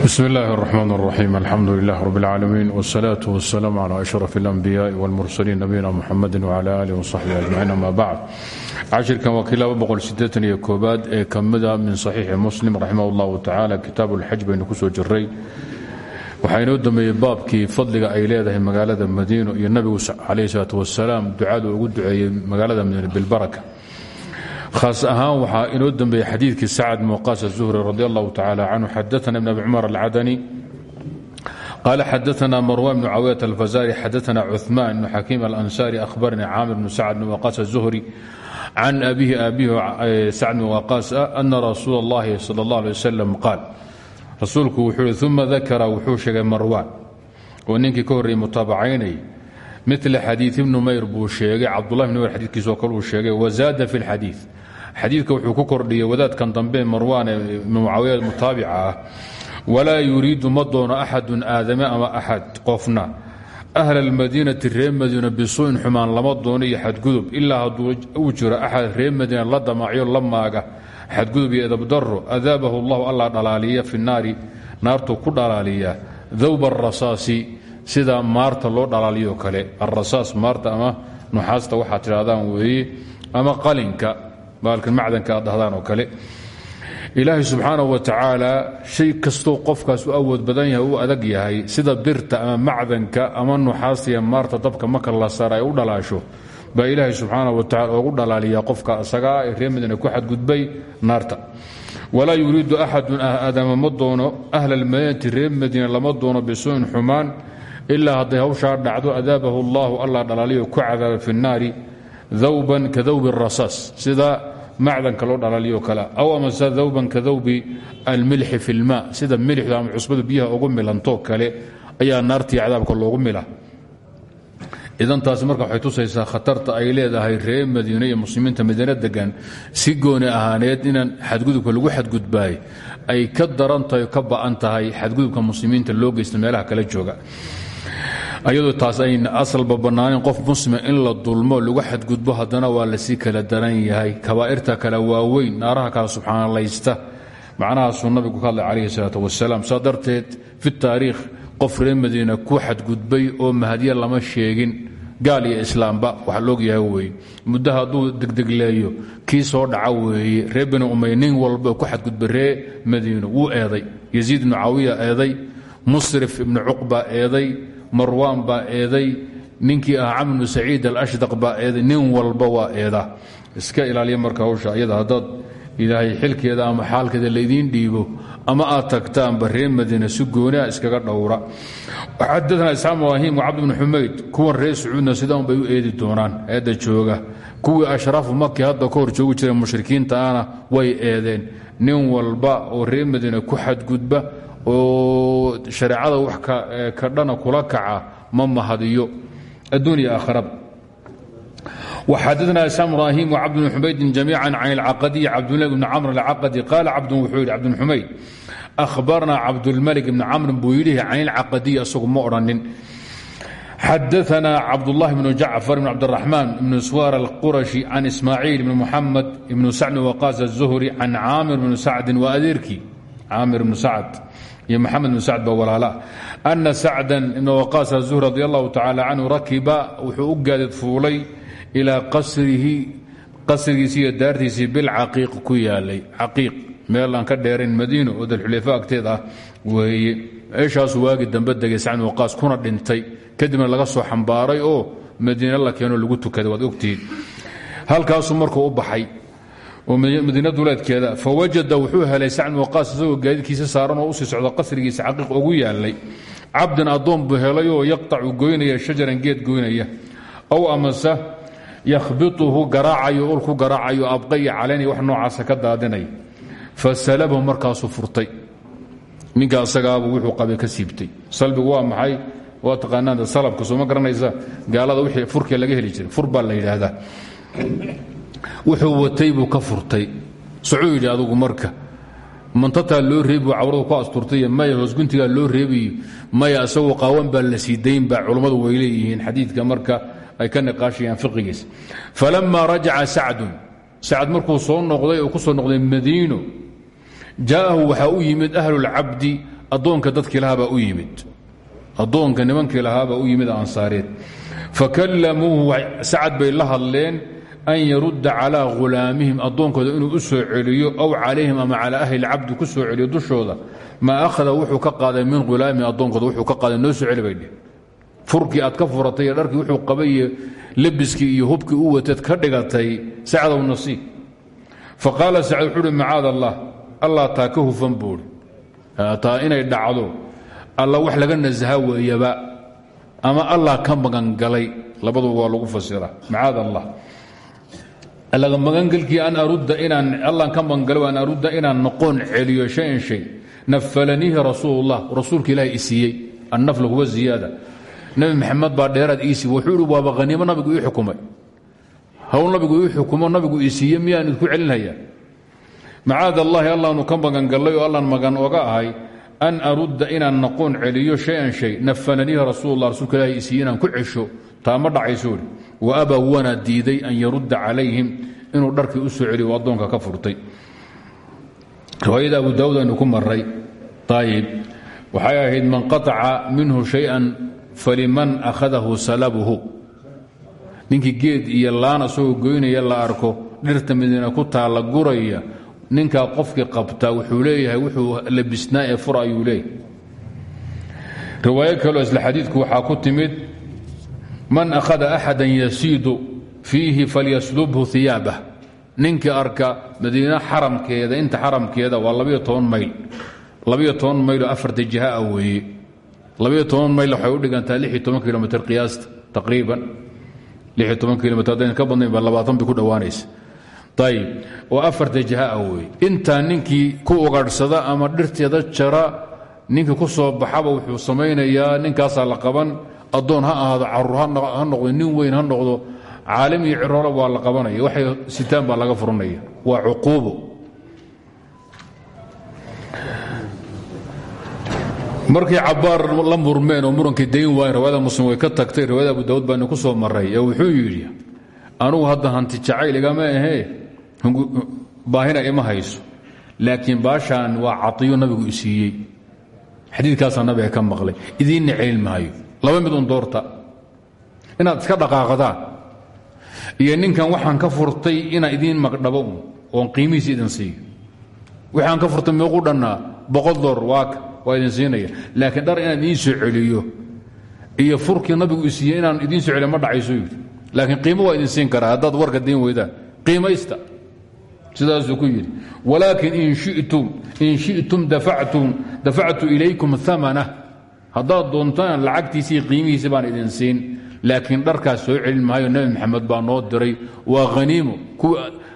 bsm اllahi الرحmn الرaxيm alxamdu لlah rb اlcaalamiin wالsalaaة wالsalaam عlى أشhrف الأnbiyaaءi wاlmursaliin nabiyina mxamadi وعlى alih وصaxbi أجmaciin ama bacd cashirkan waa kii koobaad ee kamida min صaxiixi muslim raximah اllahu tacala kitaab اlxaj baynu ku soo jiray waxaa inoo dambeeyey baabkii fadliga ay leedahay magaalada madiino iyo nabigu calayh الsalaaة wasalaam ducadu ugu duceeyey magaalada madiino bilbaraka haas ahaan waxaa inoo dembeeyey xadiidkii sacad muqaas الzuhri radi allahu tacala canhu xadaana ibn abi cumar alcadani qaala xadaana marwan bnu cawiyat alfazari xadaana cuثman bnu xakiim alansari ahbarnii caamir bnu sacd bn waqaas الzuhri can abihi aabihi sacd bn waqaas ana rasuul اllahi salى اllah alيه wasalam qaal rasuulku wuxuu yihi uma dakara wuxuu sheegay marwan oo ninkii ka horreeyey mutaabacaynay mila xadiid ibnu mayr buu sheegay cabdulahi bn mayr xadiikiisoo kale uu sheegay wazaada fi اlxadiid xadiidka wuxuu ku kordhiyey wadaadkan dambe marwaan ee mucaawiya mutaabica ah walaa yuriidu ma doono axadun aadame ama axad qofna. Ahla almadiinati reer madiina bisuu'in xumaan lama doono iyo xadgudub. Ilaa hadduu uu jiro axad reer madiina la damacyo la maaga xadgudub iyo edabdaro adaabahu allahu allah dhalaaliya fi naari naartuu ku dhalaaliya. Dawba arasaasi sida maarta loo dhalaaliyo kale. Arasaas maarta ama nuxaasta waxaad tidhahdaan weeye baalkan macdanka aad oo kale. Ilaahay subxaanahu wa tacaala shay kastoo qofkaas u awood badan yahay u adag yahay sida birta ama macdanka ama nuxaastaiyo maarta dabka marka la saara u dhalaasho baa ilaahay subxaanahu wa tacala oogu dhalaaliyaa qofka asagaa ee reer madiina ku xadgudbay naarta. Walaa yuriidu axadun aadama ma doono ahla almadiinati reer madiina lama doono bisuu'in xumaan ilaa hadday hawshaa dhacdo allah dhalaaliyo ku cadaaba fi nnaari dawban ka dawbi sida macdanka loo dhalaaliyo kale aw amase dawban ka dawbi almilxi fi lma sida milixdu ama cusbadu biyaha ugu milantoo kale ayaa naartii cadaabka loogu mila idan taasi marka waxay tusaysaa khatarta ay leedahay reer madiine iyo muslimiinta madiine degan si gooni ahaaneed inaan xadgudubka lagu xadgudbaay ay ka daran tahay ka ba'an tahay xadgudubka muslimiinta loo geysta meelaha kala jooga ayadoo taas ayna asalba bannaanin qof muslima in la dulmo lagu xadgudbo haddana waa la sii kala daran yahay. Kabaa'irta kale waaweyn naaraha kale subxaanalaysta macnahaasuu nabigu ka hadlay calayhi salaatu wasalaam saa fi taariikh qof reer madiina ku xadgudbay oo mahadya lama sheegin. Gaal iyo islaamba waxa loogyahay weeye muddo hadduu degdegleeyo kii soo dhaca weeye reer bani umay walba ku xadgudbay reer madiino wuu eeday. Yaziid ibnu caawiya eeday. Musrif ibnu cuqba eeday marwaan baa eeday ninkii ah camr bnu saciid alashdaq baa eeday nin walba waa eeda iska ilaaliya marka hawsha iyada haddaad ilaahay xilkeeda ama xaalkeeda laydiin dhiibo ama aad tagtaanba reer madiina si gooniha iskaga dhowra. Xadaana isxaaq ibraahim wacabd bn xumayd kuwan reer sacuudna sidaan bay u eedi doonaan eedda jooga. Kuwii ashraafu maki hadda ka hor joogi jira mushrikiinta ana way eedeen. Nin walba oo reer madiina ku xadgudba oo shareecada wax ka dhana kula kaca ma mahadiyo adduunya aakharaba وxadثna isام ibrahim وcبd بن xumaydin جamيعا can الcaqadiي cabdالlah بn cmr الcaqadi qaal cabd wuxuu yidhi cabd بn xumayd أhbarna cabdالmلك بn cmr buu yidhi can الcaqadiي asagu ma odhanin xadaثna cabdالlahi بn jacfar بn cabdالرaحman بn swar الquraشhi can ismaaciil بn mxamed بn sacd waqاas الزhri can caamir بn sacdi waa adeerkii caamir بn sacd iyo maxamed bn sacd baa walaalaa ana sacdan ibna waqaas azuhr radi allahu tacaala rakiba wuxuu u gaadid fuulay ilaa qasrihi qasrigiisii iyo daartiisii bilcaqiiq ku yaalay. Caqiiq meel aan ka dheerayn madiino oo dalxuleefa agteed ah weeye. Meeshaasu waagi dambe degay sacd kuna dhintay. Kadibna laga soo xambaaray oo madiine la keeno lagu tukaday waad ogtihiin. Halkaasuu markuu u baxay oo madiina duleedkeeda fawajada wuxuu helay sacd waqaas isagoo gaadiidkiisa saaran oo u sii socda qasrigiisa caqiiq ugu yaalay. Cabdan addoon buu helay oo yaqtacu goynaya shajaran geed goynaya. Aw amase yahbituhu garaacayo ul ku garaacayo abqaya caleyni wax noocaasa ka daadinay. Fasalabhu markaasuu furtay. Ninka asagaabu wuxuu qabay ka siibtay. Salbigu waa maxay? Waa taqaanaan salabka sooma garanaysa? Gaalada wuxuu watay buu ka furtay. Socuu yidhi marka mantataa loo reebi cawradu ku asturtay maya hoosguntigaa loo reebiyo maya isagoo qaawan baa la sii baa culummadu way leeyihiin xadiidka marka ay ka niqaashayaan fiqigiisa falama rajaca sacdun sacad markuu soo noqday oo ku soo noqday madiino jaa'ahu waxaa u yimid ahlulcabdi addoonka dadkii lahaabaa u yimid. Addoonka nimankii lahaabaa u yimid ansaareed. Fakallamuuhu sacad bay la hadleen an yarudda calaa hulaamihim addoonkooda inuu u soo celiyo aw calayhim ama calaa ahli lcabdi ku soo celiyo dushooda maa akhada wuxuu ka qaaday min hulaamihi addoonkooda wuxuu ka qaaday noo soo celi bay dheh furkii aad ka qabay lebiskii iyo hubkii u wateed ka dhigatay sacdow nasiib. Faqaala sacd wuxuu uhi macaad allah allah taa ka hufan inay dhacdo alla wax laga nasaha weeyaba ama allah ka magangalay. Labaduba waa lagu fasira. Macaad allah allaga magangelkii an arudda inaan allah ka magangalay an arudda inaan noqon celiyo shayan shay. Nafalaniihi rasuulullah rasuulka ilaahi isiiyey annafla huwa ziyaada. Nabi maxamed baa dheeraad iisi wuxuu ihi waaba haniimo nabigu ii xukumay. Hawl nabigu ii xukumo nabigu ii siiye miyaan idku celinhayaa macaad allaahi allaanu ka magangallay oo allaan magan oga ahay an arudda inaan noqon celiyo shayan shay. Nafalaniihi rasuullah rasuulka ilahi isiiye inaan ku cesho. Taa ma dhacayso ihi wa abaa wana diiday an yarudda calayhim inuu dharkii u soo addoonka ka furtay. Riwaayada abu daawud aynu ku maray ahayd man qataca minhu shay-an faliman akhadahu salabuhu. Ninkii geed iyo laan asagoo goynaya la arko dhirta madiina ku taalla guraya ninkaa qofkii qabtaa wuxuu leeyahay wuxuu labisnaa ee fur ayuu leeyahay. Isla xadiidku waxaa ku timid man akhada axada yasiidu fiihi falyaslubhu iyaabah ninkii arka madiine xaramkeeda inta xaramkeeda waa mayl. Weeye. Labayo toban mayl waxay u dhigantaa lix iyo toban kilomitr qiyaasta taqriiban. Ka badnayn baa labaatan bay ku dhowaanaysa. Ayib oo afarta jiha ah weeye. Intaa ninkii ku ugaadhsada ama dhirteeda jara ninkii ku soo baxaba wuxuu samaynayaa ninkaasaa la qaban addoon ha ahaado carruur ha noqdo nin weyn ha noqdo caalim iyo ciroolo waa la qabanaya waxay sitaan baa laga furanaya waa cuquubo markay cabaar la murmeen oo murankii dayn waayen riwaayada muslim way ka tagtay riwaayada abu daawud baani ku soo maray ee wuxuu yidhi anugu hadda hanti jacayl igama ahee baahina ima hayso laakiin baashaan waa caiyo nabigu isiiyey. Xadiidkaasaa nabiga ka maqlay idiinna celin maayo laba mid un doorta. Inaad iska dhaqaaqdaan iyo ninkan waxaan ka furtay inaan idiin magdhabo oon qiimihiisi idin siiyo. Waxaan ka furtay meequ dhannaa boqol dolar waaka waa idin siinaya. Laakiin dhar inaan idiin soo iyo furkii nabigu isiiyey inaan idiin soo ma dhacayso yidhi. Laakiin qiimo waa idin siin karaa haddaad warka diin weydaan. Qiimaysta. Sidaasuu ku yidhi. Walaakin in shitum dafactu ilaykum amana haddaad doontaan lacagtiisii qiimihiisi baan idin siin laakiin dharkaas soo celin maayo maxamed baa noo diray waa haniimo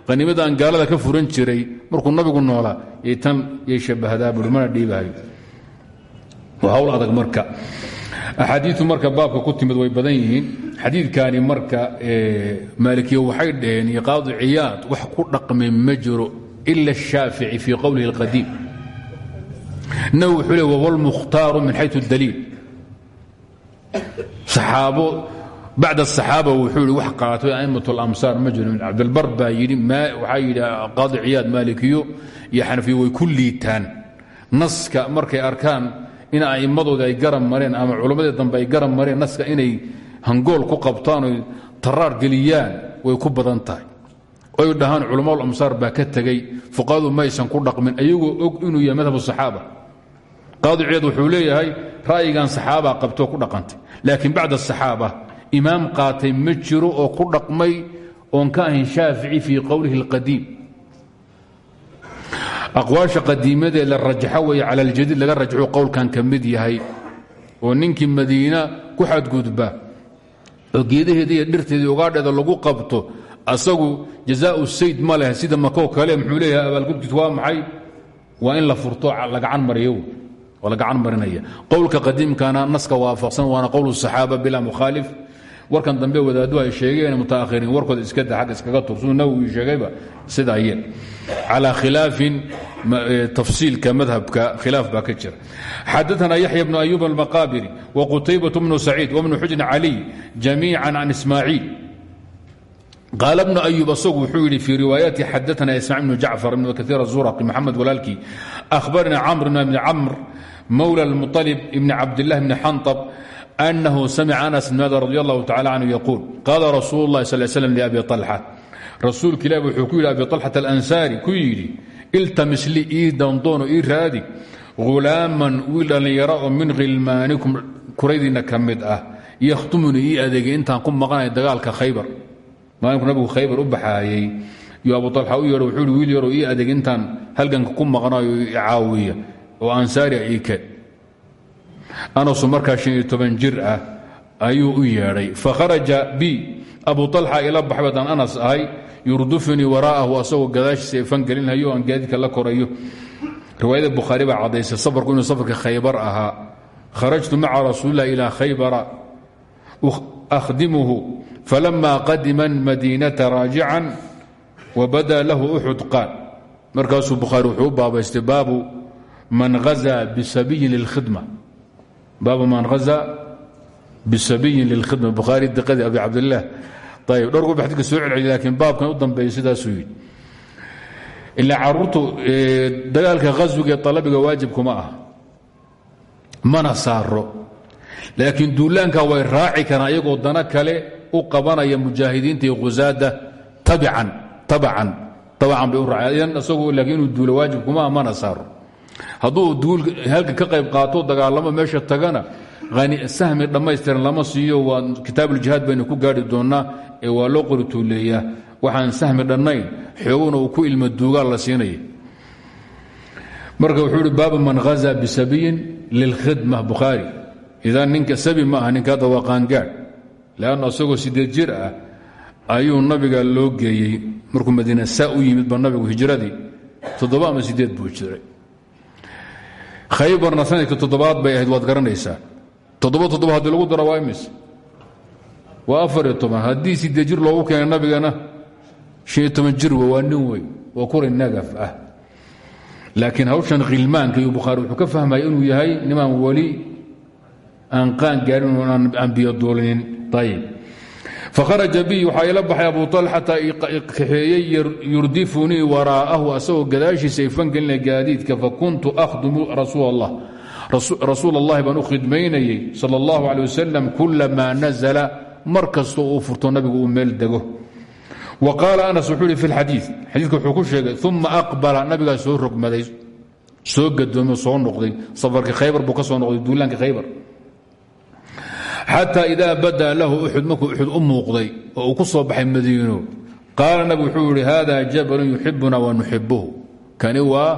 haniimadaan gaalada ka furan jiray markuu nabigu noolaa y tan yay shabahdaa buui mana dhiibaayo. Marka. Axaadiiu marka baabka ku timid way badan yihiin. Xadiidkaani marka maalikiya waxay dhaheen iyo qaadi ciyaad wax ku dhaqmay ma jiro ila ashaafici fii qowlihi nawi wuxuu le wlmukhtaaru min xayu daliil aaabo bacd asaxaaba wuxuu i wax qaatay a'imat اlamsaar ma jiro. Cabdilbar baa yidhi waxaa yidhi qaadi ciyaad maalikiyo iyo xanafiyo way ku liitaan. Naska markay arkaan in a'imadooda ay garab mareen ama culammadii dambe ay garab mareen naska inay hangool ku qabtaan oy taraar geliyaan way ku badan tahay. Oy dhahaan culamaaulamsaar baa ka tegey fuqahadu maysan ku dhaqmin ayagoo og inuu yahay madhab saxaaba qaadi ciyaad wuxuu leeyahay ra'yigan saxaabaa qabtoo ku dhaqantay. Laakiin bacda asaxaaba imaam qaatay ma jiro oo ku dhaqmay oon ka ahayn shaafici fii qowlihi اlqadiim aqwaasha qadiimadee la rajaxo weeye cala aljadiid laga rajaxo qowlkan ka mid yahay oo ninkii madiina ku xadgudba oo geedaheeda iyo dhirteedii ugaadheeda lagu qabto asagu jazaau sayd ma sida makoo kale muxuu leeyahay abaalgudkiis waa maxay? Waa in la furto la mariyo oo la gacan marinaya qowlka qadiimkana naska waafaqsan waana qowl saxaaba bilaa mukhaalif. Warkan dambe wadaaddu ay sheegeen mutaakhiriin warkooda iska da ag iskaga tur siduu nawowi sheegayba sidaa yeel calaa khilaafin tafsiilka madhabka khilaaf baa ka jira. Xadaثna yaxya bnu ayub almaqaabiri wqutaybaة bnu saciid wbnu xujn caliy jamiica can ismaaciil qaal bnu ayub asagu wuxuu yidhi fii riwaayati xadaana ismaaciil bnu jacfar ibn kaiir azuraqi maxamed walaalkii ahbarna camr bn bni camr mawlى اlmuطلب bn cabdالlah bni xanطb أنhu samca أنس bn mاd rضي الlah tacalى canhu yquul qaala rasuul الlahi sl sلم لأbi طلxة rasuulka ilah wuxuu ku yidhi abi طلxة الأnsaari ku yidhi iltamis li ii dandoono ii raadi hulaaman wiil dhallinyaro oo min khilmaanikum kuraydiinna ka mid ah yakhtumuni ii adeegay intaan ku maqanay dagaalka khaybar maalinku nabigu khaybar u baxaayey iyo abu alxa u yeedho wuxuu hi wiil yaroo ii adeeg intaan halganka ku maqnayo caawiya oo ansaari a ii ke anasu markaa shan iyo toban jir ah ayuu u yeedhay fakharaja bi abu alxa ila baxay haddaan anas ahay yurdufunii waraa'ahu asagoo gadaashiisa ay fangelinhayo aan gaadiidka la korayo. Riwaayada bukhaari baa caddaysay safarku inuu safarka khaybar ahaa. Kharajtu maca rasuulilah ilaa khaybara akhdimuhu falama qadima madiinata raajican wabada lahu uxud qaal. Markaasuu bukhaari wuxuu baabaystay baabu man hazaa bisabiyin lilkhidma baabu man hazaa bisabiyin lilkhidma bukhaari diqadii abi cabdillaah ayb dhowr gob xadidka soo celceliy laakiin baabkan u dambeeya sidaasuu yidhi. Ilaa caruurtu dagaalka khaswiga ee alabiga waajibkuma ah mana saaro laakiin duulaanka way raaci karaan iyagoo dana kale u qabanaya mujaahidiinta iyo khusaada tabican tabacan tabacan bay u raaceen isagoo laakiin mana saaro hadduu halka ka qayb qaato dagaalamo meesha tagana sahmi dhammaystiran lama siiyo waa kitaabuuljihaad baynu ku gaari doonnaa ee waa loo qori tuuleeyaa. Waxaan sahmi dhannayn xooguna uu ku ilmo duugaan la siinaya marka wuxuu baabu man hazaa bisabiyin lilkhidma bukhaari idan ninka sabi ma aha ninka hadda waa qaangaadh. Leanna isagoo sideed jir ah ayuu nabiga loo geeyey. Markuu madiina saa u yimid ba nabigu hijradii toddoba ama sideed buu jiray khaybarna sanadka toddobaad bay ahayd waad garanaysaa. Toddoba toddoba haddii lagu daro waa imis. Waa afar iyo toban. Haddii sideed jir loogu keenay nabigana shan iyo toban jir waa nin wey waa kuri nagaf ah. Laakiin hawshan khilmaanka iyo bukhaari wuxuu ka fahmaya inuu yahay nimaan weli aan qaan gaarin aan biyoduulinin ayib faharaja bi waxaa ila baxay abu alxata kaxeeyey yurdifunii waraa'ahu asagoo gadaashiisa ifangelinaya gaadiidka fakuntu akhdumu rasuul allahi baan u khidmaynayey sal اllahu alي wasalam kulamaa nazla mar kastoo uu furto nabigu uu meel dego. Wa qaala anas wuxuu ihi fi xadii xadiika wuxuu ku sheegay uma aqbala nabigaa soo rogmaday soo gadoomo soo xataa idaa badaa lahu uxud markuu uxud u muuqday oo uu ku soo baxay madiino qaala nabigu wuxuu yihi hada jabalun yuxibuna wa nuxibuhu kani waa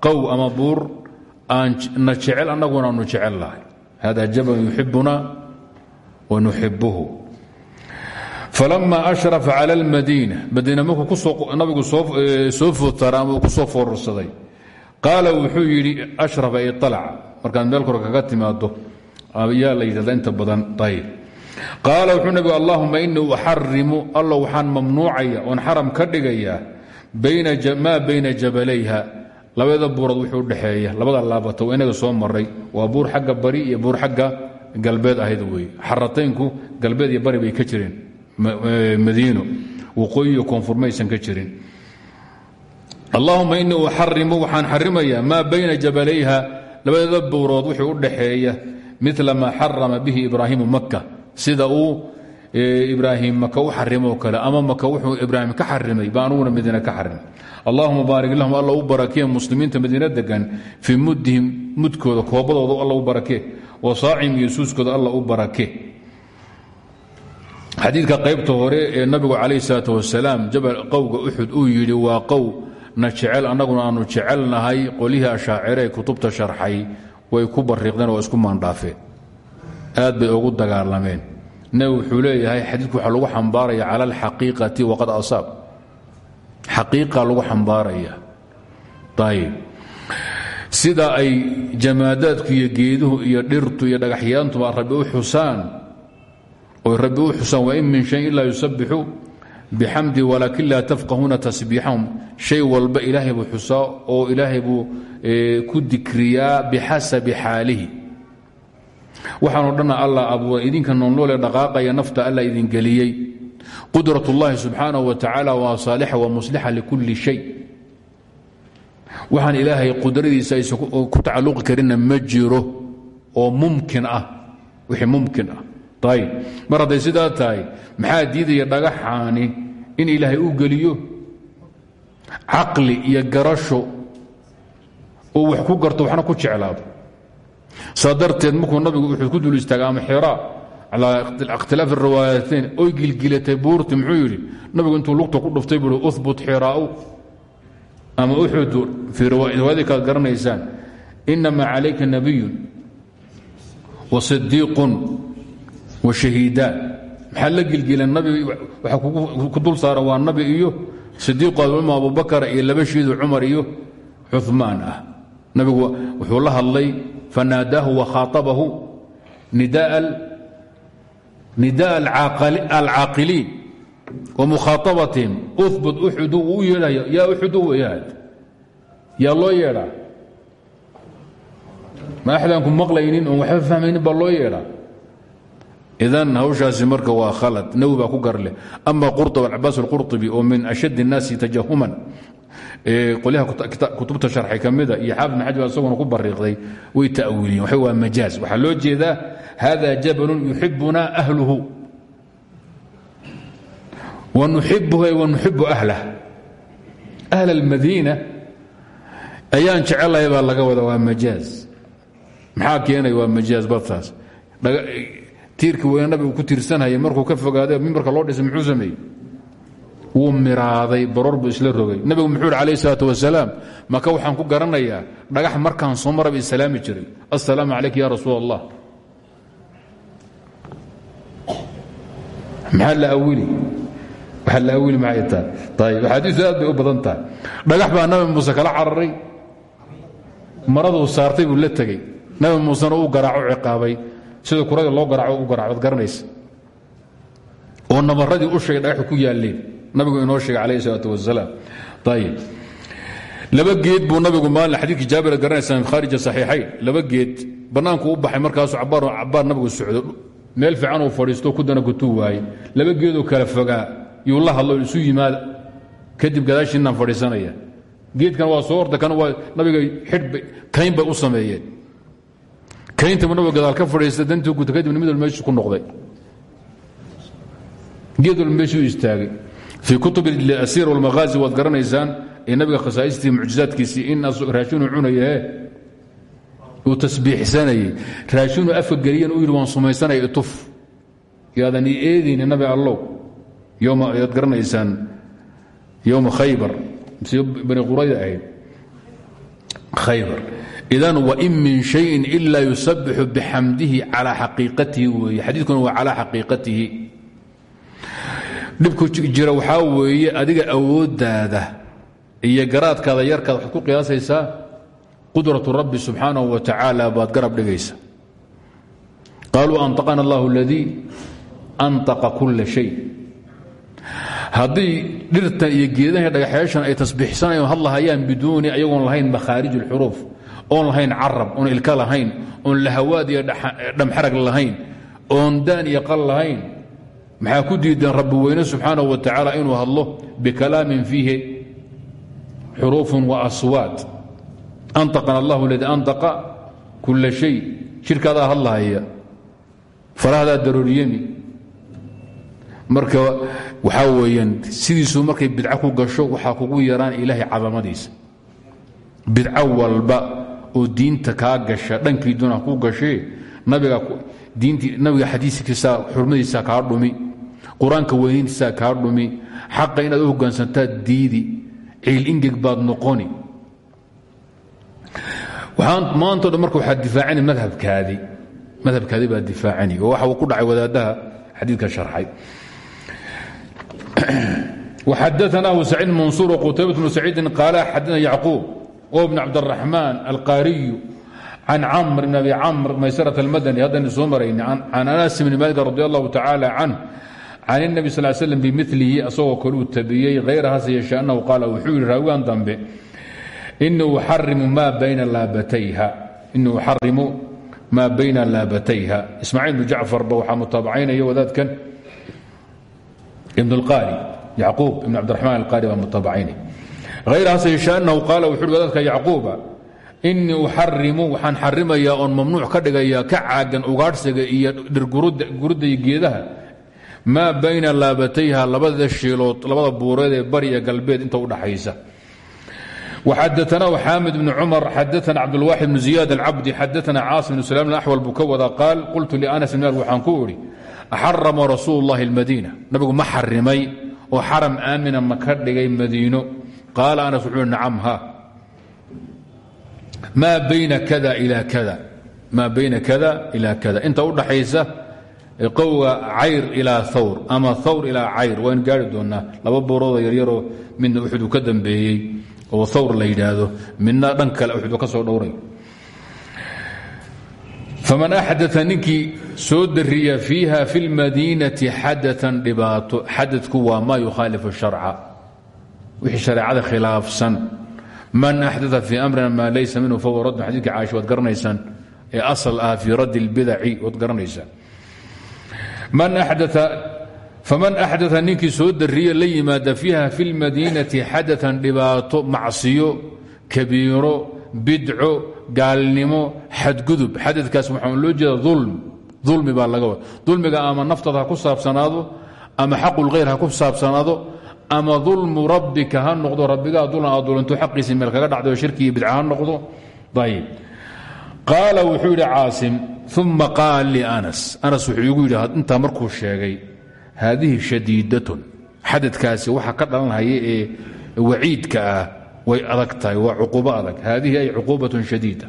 qow ama buur na jecel annaguna aanu jecel lahay. Hada jabalun yuxibuna wa nuxibuhu falama ashrafa cala almadiina madiina markuu nabigu soo footara ama uu ku soo foorarsaday. Qaala wuxuu yidhi yaa la inta badan ayb qaala wuxuu nabigu allahuma inii uxarimu allo waxaan mamnuucaya oon xaram ka dhigayaa maa bayna jabalayha. Labada buurood wuxuu udhexeeya labada laabata inaga soo maray. Waa buur xagga bari iyo buur xagga galbeed ahayd wey xarataynku galbeed iyo bari bay ka jireen madiino. Waqooyi iyo koonfurmaysan ka jirin. Allahuma inii uxarimu waxaan xarimayaa bayna jabalayha. Labadeeda buurood wuxuu udhaxeeya mila maa xarama bihi ibraahimu maka sida uu ibraahim maka u xarimo kale ama maka wuxuu ibraahim ka xarimay ba anuguna ka xarimay allahuma baarik lahum alla u barakee muslimiinta madiine degan fii muddihim mudkooda koobadooda alla u barakee wa saacim iyo suuskooda alla u barakee xadiidka qaybta hore ee nabigu calayh salaat wasalaam jabal qowga uxud uu yidhi waa qow na jecel annaguna aanu jecelnahay ee kutubta sharxay way ku bariiqdeen oo isku maandhaafeen aad bay ugu dagaalameen. Nabi wuxuu leeyahay xadiidku waxaa lagu xambaaraya cala alxaqiiqati waqad asaab. Xaqiiqa lagu xambaaraya. Ayib sida ay jamaadaadku iyo geeduhu iyo dhirtu iyo dhagaxyaantuba rabbi u xusaan. Oy rabbi u xusaan wain min shayin ilaa yusabixu bixamdi walaakin laa tafqahuuna tasbiixahum shay walba ilaahay buu xusaa oo ilaahay buu ku dikriyaa bixasabi xaalihi waxaanoo dhanna allah abuura idinka noolnoole dhaqaaqaya nafta alla idin geliyey qudrat ullahi subxaanahu wa tacaala waa saalixa wa muslixa likulli shay waxaan ilaahay qudradiisa aysan ku tacalluqi karinna ma jiro oo mumkin ah wixii mumkin ah ayb mar hadday sidaa tahay maxaa diidaya dhagaxaani in ilaahay u geliyo? Caqli iyo garasho oo wax ku garto waxna ku jeclaado. Saa darteed markuu nabigu wuxuu ku dul istaagay ama xiraa calaa ikhtilaaf riwaayatain oy gilgilatay buurti muxuu yidhi nabigu intuu lugta ku dhuftay buu uhbut xiraau ama uxudu fii riwaayadii kaad garanaysaan inamaa calayka nabiyun wa sidiiqun wa shahiidaan maxaa la gilgilan nabi? Waxa ku dul saaran waa nabi iyo sidiiqu abuma abubakar iyo laba shiidu cumar iyo cumaan ah. Nabigu wuxuu la hadlay fanaadaahu wakhaaطabahu nidaa alcaaqiliin wamukhaaطabatihim ubut uxudu uu u yeedhaya yaa uxudu weyaad yaa loo yeedhaa. Ma axdaanku maqlaynin oon waxba fahmaynin baa loo yeedhaa idan hawshaasi marka waa khalad nawi baa ku gar leh ama cabaas alqurطubi oo min ashad الnaasi tajahuman qolyaha kutubta sharxay ka mida iyo xaafid maxaj baa isaguna ku bariiqday way ta'wiiliyeen waxa waa majaaz waxaa loo jeedaa hada jabalun yuxibuna ahluhu wanuxibuhu ay wanuxibu ahlah ahl almadiina ayaan jecelahay baa laga wada waa majaaz maxaa keenaya waa majaaz badtaas tiirkii weyne nabigu ku tiirsanhaya markuu ka fogaaday mimbarka loo dhisay muxuu sameeyey? Wuu miraaday baroor buu isla rogay. Nabigu muxuu yidhi alayh salaat wasalaam maka waxaan ku garanayaa dhagax markaan soo maraba islaami jiray. Assalaamu calayka ya rasuul allah maxaa la awili? Waxaa la awili aad bay u dhagax baa nabi muuse kala cararay. Maraduu saartay buu la tegey. Nabi muusena uu garaaco ciqaabay sida kurada loo garaaco u garaaco ad garanaysa. Oo nabaradii u sheegay dhagaxu ku yaalleen nabigu inoo sheegay calayh isalaatu wasalaam ayib laba geed buu nabigu maalin xadiidkii jaabir garanaysaan khaarija saxiixayn. Laba geed bannaanku u baxay markaasuu cabaar cabaar nabigu socdo. Meel fiican uu fadhiisto kudana kutuu waaye. Laba geedoo kala fogaa yuu la hadlo isu yimaada kadib gadaashiinaan fadhiisanaya. Geedkan waa soo orda kan waa nabiga xidh kayn u sameeyeen kayntabu nabiga gadaal ka fadhiista dantuu guta kadibna mid wal meeshu ku noqday. Geed walba meeshuu istaagay. Fii kutub asir walmaghaazi waad garanaysaan ee nabiga khasaaistii mucjizaadkiisii in raashinuu cunayahe uu tasbiixsanayey raashinuu afka geliyan u yidhi waan sumaysanaya ituf. Yaadan i eedayni nabi allow. Yaad garanaysaan khaybar. Bani qurayda ahayd. Khaybar idan wain min shayin ila yusabixu bixamdihi calaa xaqiiqatihi weeye xadiidkuna waa calaa xaqiiqatihi dhibku jira waxaa weeye adiga awooddaada iyo garaadkaada yarkaada waxaad ku qiyaasaysaa qudratu rabbi subxaanahu wa tacaala baad garab dhigaysa qaaluu anطaqana allah اladii anطaqa kula shay haddii dhirtan iyo geedahan dhagaxyaashan ay tasbiixsanayaan hadlahayaan biduuni ayagoon lahayn makhaarij اlxuruuf oon lahayn carab oon ilka lahayn oon lahawaad iyo dhamxarag lahayn oon daan iyo qal lahayn maxaa ku diidan rabbi weyne subxaanahu wa tacaala inuu hadlo bikalaamin fiihi xuruufun wa aswaat anaqana allahu ladii antaqa kulla shay. Shirkaadaa hadlahaya farahdaa darooriyemi marka waxaa weyaan sidiisuu markay bidco ku gasho waxaa kugu yaraan ilaahay cadamadiisa bidco walba oo diinta kaa gasha dhankii duna ku gashee nabiga nabiga xadiiskiisa xurmadiisa kaa dhumi qur-aanka weynintiisa kaa dhumi xaqa inaad u hogaansantaad diidi ciil ingeg baad noqoni maanto dhan marka waxaad difaacani madhabkaadii madhabkaadii baad difaacani oo waxa uu ku dhacay wadaadaha xadiidka sharxay وxadaثnah سacيid maنصuر وqtaybaة بن سacيidi qاal xadana yacquub o بن cabdالرaحmaan alqاariyu can camr bn abi camr maysرة الmadني haddaynu soo marayni can anas bn malik radي الlah tacalى canh can النbi sal sلم bimilihi asagoo kale uu tabiyey hayra hase yeeshee annahu qaal wuxuu yihi raawigan dambe inii uxarimu maa bayna laabatayha ismaaciil bn jacfarba waxaa mutaabacaynaya wadaadkan ibn اlqaari yacquub ibn cabdiraxmaan alqaari baa mutaabacaynay hayraasayshanahu qaala wuxuui wadaadka yacquuba innii uxarimu waxaan xarimayaa oon mamnuuc ka dhigayaa ka caagan ugaadhsiga iyo dhirgurudda iyo geedaha. Maa bayna laabatayha labada shiilood labada buureed ee bari iyo galbeed inta udhaxaysa xadaanah xaamid bn cumar xadaana cabdulwaaxid bn ziyaad alcabdi xadaana caasim bn sulaam axwal buu ka wada qaal qultu lianas bn malik waxaan ku idhi axarama rasuulu llahi almadiina. Nabigu ma xarimay oo xaram aamina ma ka dhigay madiino qaala anas wuxuu nacam ha maa bayna kada ilaa kada maa bayna kada ilaa kada inta u dhaxaysa qowga cayr ilaa thawr ama thawr ilaa cayr waan gaari doonaa laba boorooda yaryaroo midna uxud ka dambeeyey oo thawr la yidhaahdo midna dhan kale uxud ka soo dhowray faman axdaa ninkii soo dariya fiiha fi اlmadiinati xadaan dhibaato xadadku waa maa yukhaalifu sharca wixii shareecada khilaafsan. Man axdaa fii amrina maa laysa minhu fahuwa raddun xadidka caaisha waad garanaysaan ee asal ah fii raddi اlbidaci waad garanaysaan faman axdaa ninkii soo dariya la yimaada fiiha fi اlmadiinati xadaan dhibaato macsiyo kabiiro bidco gaalnimo xadgudub. Xadadkaas waxaa loo jeeda ulm ulmi baa laga wada ama naftaada ku saabsanaado ama xaqulkhayr ha ku saabsanaado ama dulmu rabbika ha noqdo rabbigaa dulan aad dulanto meel kaga dhacday oo shirki iyo bidca ha noqdo. Ayb qaala wuxuu yidhi caasim uma qaal li anas. Anas wuxuu igu yidhi intaa markuu sheegay haadihi shadiidatun. Xadadkaasi waxa ka dhalanhaya ee waciidka ah way adag tahay waa cuquubo adag. Haadihi ay cuquubatun shadiida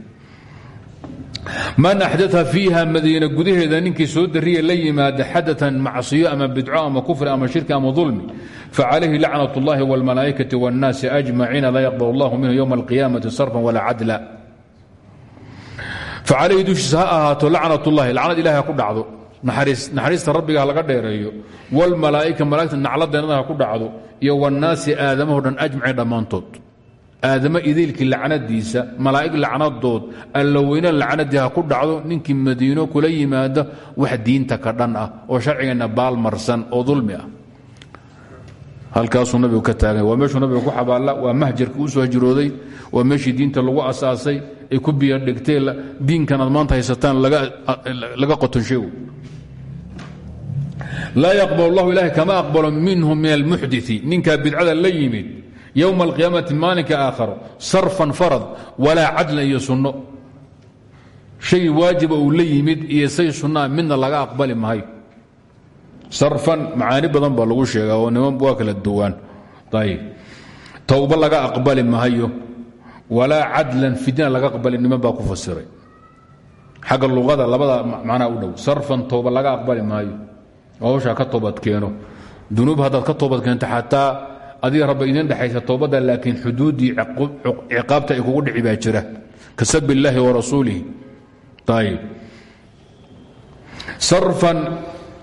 man axdaa fiiha madiina gudaheeda ninkii soo dariya la yimaada xadatan macsiyo ama bidco ama kufri ama shirki ama dulmi facalayhi lacnat اllahi wاlmalaa'ikati wاnnaasi ajmaciina laa yaqbal اllahu minhu ywma alqiyaamati sarfan walaa cadla facalayhi dushiisa ha ahaato lacnat ullahi lacnad ilahi ha ku dhacdo naxariista rabbiga ha laga dheereeyo wاlmalaa'ika malaigta nacladeenada ha ku dhacdo iyo wاnnaasi aadamaho dhan ajmaciin dhammaantood aadamo idiilkii lacnadiisa malaa'ig lacnadood alloweyne lacnadii ha ku dhacdo ninkii madiino kula yimaada wax diinta ka dhan ah oo sharcigeenna baalmarsan oo dulmi ah. Halkaasuu nabigu ka taagan waa meeshuu nabiga ku xabaalla waa mahjarkii u soo hijrooday waa meeshii diinta lagu asaasay ay ku biya dhigtee diinkan maanta haysataan laga qotonsheego laa yaqbal allahu ilahay kama aqbalo minhu min almuxdii ninkaa bidcada la yimid ywma alqiyaamati maalinka aakharo sarfan farad walaa cadlan iyo sunno shay waajiba uu la yimid iyo say sunnaa midna laga aqbali maayo sarfan macaani badan baa lagu sheegaa oo niman waa kala duwaan ayb towba laga aqbali maayo walaa cadlan fidna laga aqbali niman baa ku fasiray xagga luqada labada macnaa u dhow sarfan towba laga aqbali maayo hawshaa ka toobad keeno dunuub haddaad ka toobad keento xataa adiga rabba idin dhexaysa toobadda laakiin xuduuddii ciqaabta ay kugu dhici baa jira. Ka sabi illaahi wa rasuulihi. Ayb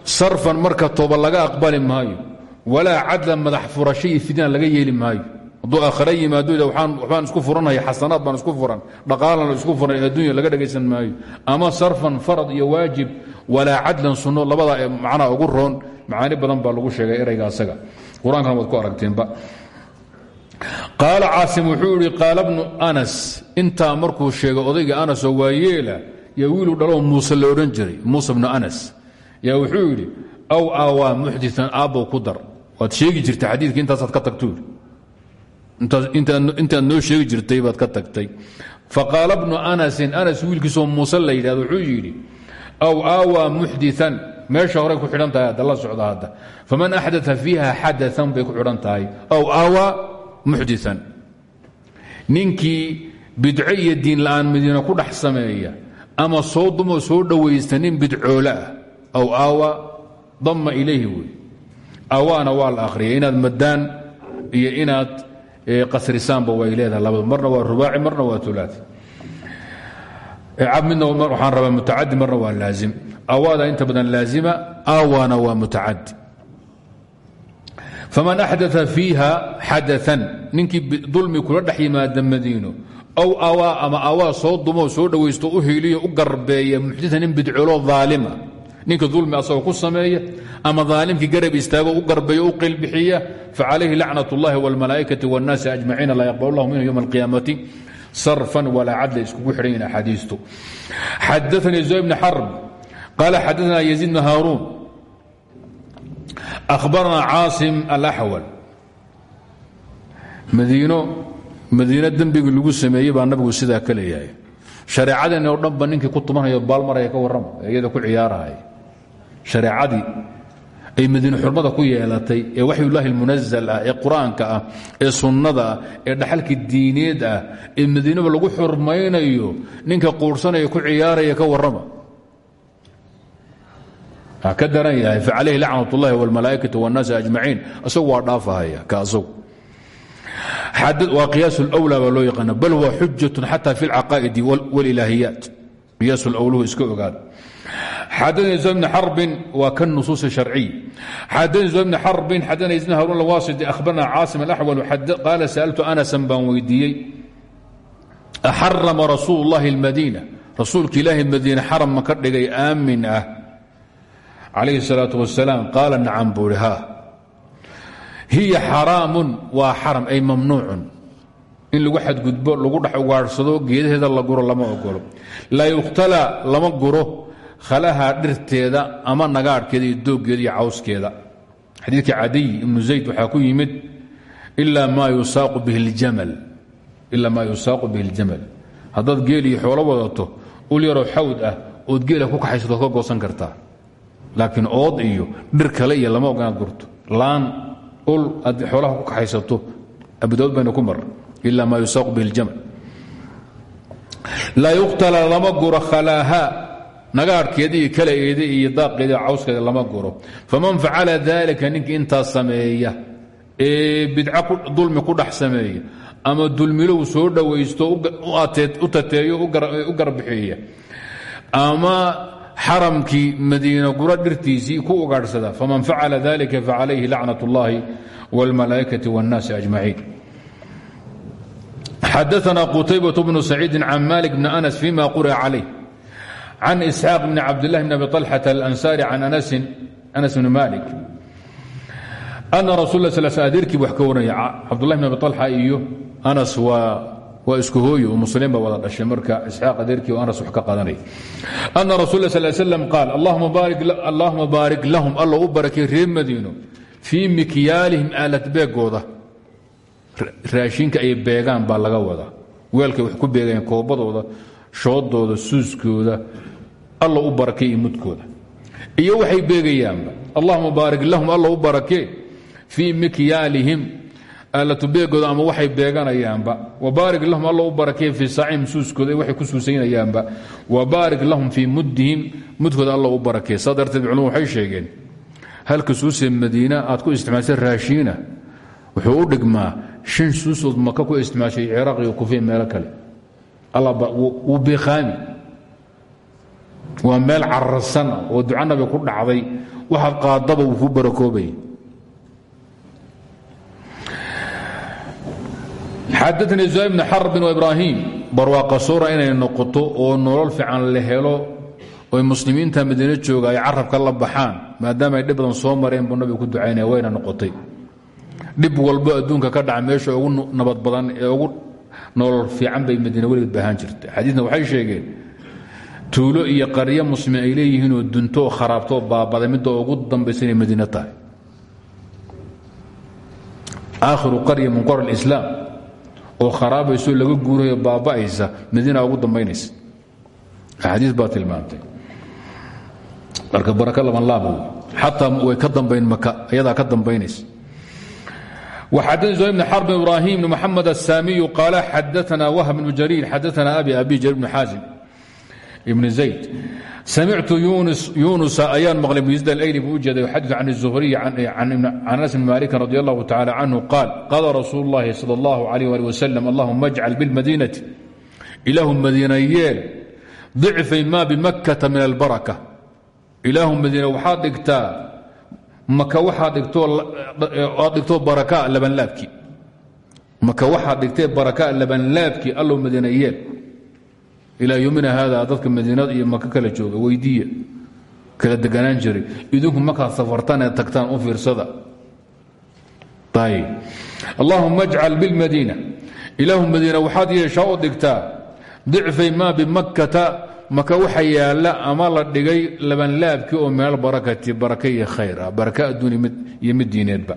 sarfan marka tooba laga aqbali maayo. Walaa cadlan madax furasho iyo laga yeeli maayo. Hadduu aakhare yimaado waxbaan isku furanaya xasanaad baan isku furan dhaqaalan isku furan addunya laga dhagaysan maayo. Ama sarfan farad iyo waajib walaa cadlan sunno labada macnaa ugu roon macaani badan baa lagu sheegay erayga asaga qur'aankana waad ku aragteenba qaala caasim wuxuu idhi qaala anas intaa markuu sheegay odayga anasoo waayeela yaa wiiluu dhaloo muuse la jiray muuse bnu anas. Yaa wuxuu aw aawaa muxdian aabbow ku dar waad sheegi jirtay xadiidka intaasaad ka tagtu intaad noo sheegi jirtay baad ka tagtay. Faqaala bnu anasin anas wiilkiisoo muuse la yidhahdo aw aawaa muxdian meesha horey ku xidhan tahay hadda la socda hadda. Faman axdaa fiiha xadaan bay ku xidhan tahay. Aw aawaa muxdian ninkii bidco iyo diin la'aan madiina ku dhex sameeya ama soo dumoo soo dhowaysta nin bidcoole ah aw aawa damma ilayhi wey. Aawaana waa la akhriyay inaad madaan iyo inaad qasrisaanba way leedahay. Labadu marna waa rubaaci marna waa ulaai midna waxaan rabaa mutacadi marna waa laazim awaada inta badan laazima aawaana waa mutacadi faman axdaa fiiha xadaan ninkii dulmi kula dhex yimaada madiino aw awaa ama awaa soo dumoo soo dhowaysto u hiiliyo u garbeeya muxdita nin bidcooloo aalima ninka dulmi asagoo ku sameeya ama daalimkii garab istaago u garbayo u qilbixiya facalayhi lacnat اllahi wاlmalaa'ikati wاnnaasi ajmaciina laa yaqbal llahu minhu ywma alqiyaamati sarfan walaa cadla iskugu xidhan yihin axaadiistu xadaanii zuhay bni xarb qaala xadaana yaziid bn haaruun ahbarana caasim alaxwal madiino madiino dembigii lagu sameeyey baa nabigu sidaa ka leeyahay shareecadeenni oo dhanba ninkii ku tumanhayo baalmaraya ka warrama ee ay madiine xurmada ku yeelatay ee waxyullaahi almunazal ah ee qur'aanka ah ee sunnada ee dhaxalkii diineed ah ee madiinaba lagu xurmaynayo ninka quurhsanaya ku ciyaaraya ka warrama ka daran yahay facalayhi lacnat ullahi wاlmalaa'ikati wاnnaasi ajmaciin isagu waa dhaafahaya ka asagu waa qiyaas اlأwlى baa loo yaqaana bal huwa xujaة xata fi اlcaqaa'idi wاlilaahiyaat qiyaas اlأwluhu iska ogaada xadanii زهير بن xربi waa kaلنصuuص الشharciي xadanii زهير بن xربi xadana زن hاrون الwاsطi أhbarna cاaصم الأحول qaala sألtu أنسا baan weydiiyey أxarama rasuul الlahi الmadينة rasuulka ilaahi madiine xaram ma ka dhigay aamin ah calayhi salaau wasalaam qaala nacam buu hi ha hiya xaraamun waa xaram ay mamnuucun in lagu xadgudbo lagu dhex ugaadhsado geedaheeda la guro lama ogolo laa yukhtalaa lama guro khalahaa dhirteeda ama nagaadhkeeda iyo dooggeeda iyo cawskeeda xadiidka cadiy ibnu zayd waxaa ku yimid ilaa maa yusaaqu bihi ljamal haddaad geel iyo xoolo wadato ul yaroo xawd ah ood geela ku kaxaysato ka goosan kartaa laakiin ood iyo dhir kale iyo lama oganaad gurto laan ul aad xoolaha ku kaxaysato abudaud bayna ku mar ila maa yusaaqu bihi اljamal laa yuqtala lama guro khalaaha nagaadhkeeda iyo kalaeeda iyo daaqeeda cawskeeda lama guro. Faman facala dalika ninkii intaas sameeya ee bidco dulmi ku dhex ama dulmilow soo dhowaysto u tateeyo u garbixiya ama xaramkii madiina guro dhirtiisii ku ugaadhsada faman facala dalika facalayhi lacnat اllahi wاlmalaa'ikati wاnnaasi ajmaciin xadaana qutaybaة bnu saciidi can malik bni anas fima quri'a calayh can isxaaq bni cabdillahi bn abi طalxata alansari can anas bni malik ana rasul sl adeerkii wax ka waranaya cabdullahi bn abi طalxa iyo anas waa isku hooyo oo muslim ba wada dhashay marka isxaaq adeerkii oo anas ka qadanaya ana rasul sl slam qaal allahuma baarik lahum alla u barakay reer madiino fii mikyaalihim aalad beegooda. Raashinka ay beegaan baa laga wadaa. Weelkay wax ku beegayaan koobadooda shoodooda suuskooda alla u barakay iyo iyo waxay beegayaanba allahuma baarik lahum alla u barakee fii mikyaalihim aalatu beegooda ama waxay beeganayaanba. Wabaarik lahum alla u barakee fii suuskooda waxay ku suusaynayaanba. Wabaarik lahum fii muddihim mudkooda alla u barakee saa darteed waxay sheegeen halka suusee madiina aad ku isticmaasay raashiina wuxuu u dhigmaa shan suusood maka ku isticmaashay ciraaq iyo kufiya meelo kale. Wuu biiqaami waa meel cararsan oo duca nabi ku dhacday. Waxaad qaadaba wuu ku barakoobay xadaanii zuhay bni xarbin waibraahim barwaaqa suura inay noqoto oo nolol fiican la helo oy muslimiinta madiine jooga ay carabka la baxaan maadaama ay dhib badan soo mareen buu nabigu ku ducaynaya wayna noqotay. Dhib walbo adduunka ka dhaca meesha ugu nabad badan ee ugu nolol fiican bay madiine weligeed baahaan jirtay. Xadiidna waxay sheegeen tuulo iyo qaryo muslimiin ay leeyihiinoo dunto oo kharaabto oo baabaday midda ugu oo kharaabayso laga guurayo baaba'aysa madiina ugu dambaynaysa axaadiis baa tilmaantay marka baraka laban laab xataa way ka dambayn maka ayadaa ka dambaynaysa وxadث زهير بن xرب إبراهيم بن محمد السامي قال xadثna وهب بن جرير xadثna أbي أbي جرير بن xاaزم بن زaيد سمعت يuنس ayaan mقلay بن يزد الأيلي buu ujeeday يxadث عن الزهري عن أنس بن مالك رضي الله تعالى عنه قال قال رsuuل اللhi صلى الله عليه ولي وسلم اللهma اجعل بالمدينة إلaه madiina yeel ضعفay ma بمكة من البركة إلaahu madiina waxaad dhigtaa maka waxaad dhigtoo baraka labanlaabkii maka waxaad dhigtee baraka labanlaabkii allow madiina yeel ilaa yomina haada dadka madiinada iyo maka kala jooga weydiiya. Kala deganaan jiray. Idinku markaad safartaan ee tagtaan u fiirsada? Allahuma ajcal bilmadiina ilaahu madiina waxaad yeeshaa u dhigtaa dicfay maa bimakkata maka waxa yaalla ama la dhigay labanlaabkii oo meel barakati baraka iyo khayr ah baraka adduun iyo mid diineedba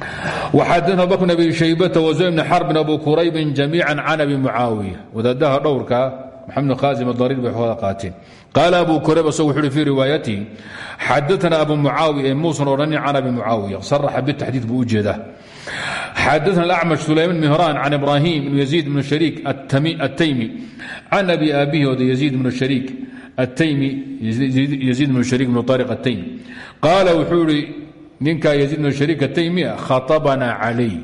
xadana bakr abi shaybata wazuy bn xarbin abu quraybin jamiica can abi mucaawiya wadaadaha dhowrkaa maxamed khaasim dariir bay xooda qaateen qaala abu kurayb asag wuxu uhi fii riwaayatii xadaana abu mucaawiya ee muusan odhanin can abi mucaawiya saraxa bitaxdiid buu u jeedaa xadaana acmash sulayman mihraan can ibraahim bn yaziid bn shariik ataymi can abi aabihi oda yaziid bn shariik ataymi yaziid bn shariik bn ariq ataymi qaala wuxuu ihi ninka yaziid bn shariika taymiya khaabana calay.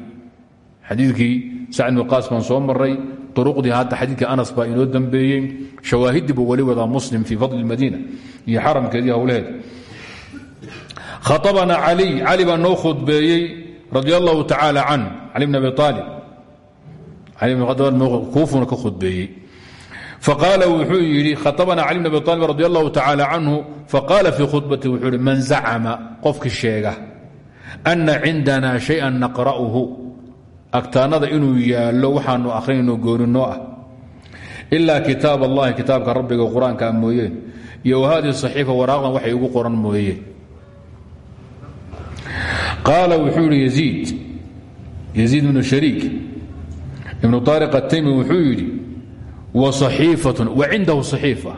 Xadiikii sacd bn qaas soo maray uruqdii hadda xadiidka anas baa inoo dambeeyey. Shawaahidii buu weli wadaa muslim fii fadli madiina iyo xaramkeedii howlaheed khaabana cali cali baa noo khudbeeyey radi allahu tacaala can cali bn abi aalib kuufuna ka khudbeeyey faqaala wuxuu yidhi khaطabanaa cali bn abi aalib radi allahu tacaala canhu faqaala fii khudbati wuxuu ihi man zacama qofki sheega ana cindana shayan naqra'uhu agtaannada inuu yaallo waxaanu akhrinayno gooninoo ah ilaa kitaab allahi kitaabka rabbiga qur'aankaa mooyeen iyo wahadii saxiifa waraaqdan waxay ugu qoran mooyeen qaala wuxuu yidhi yziid yaziid ibnu shariik ibnu taariq ataymi wuxuu yidhi wacindahu صaxiifa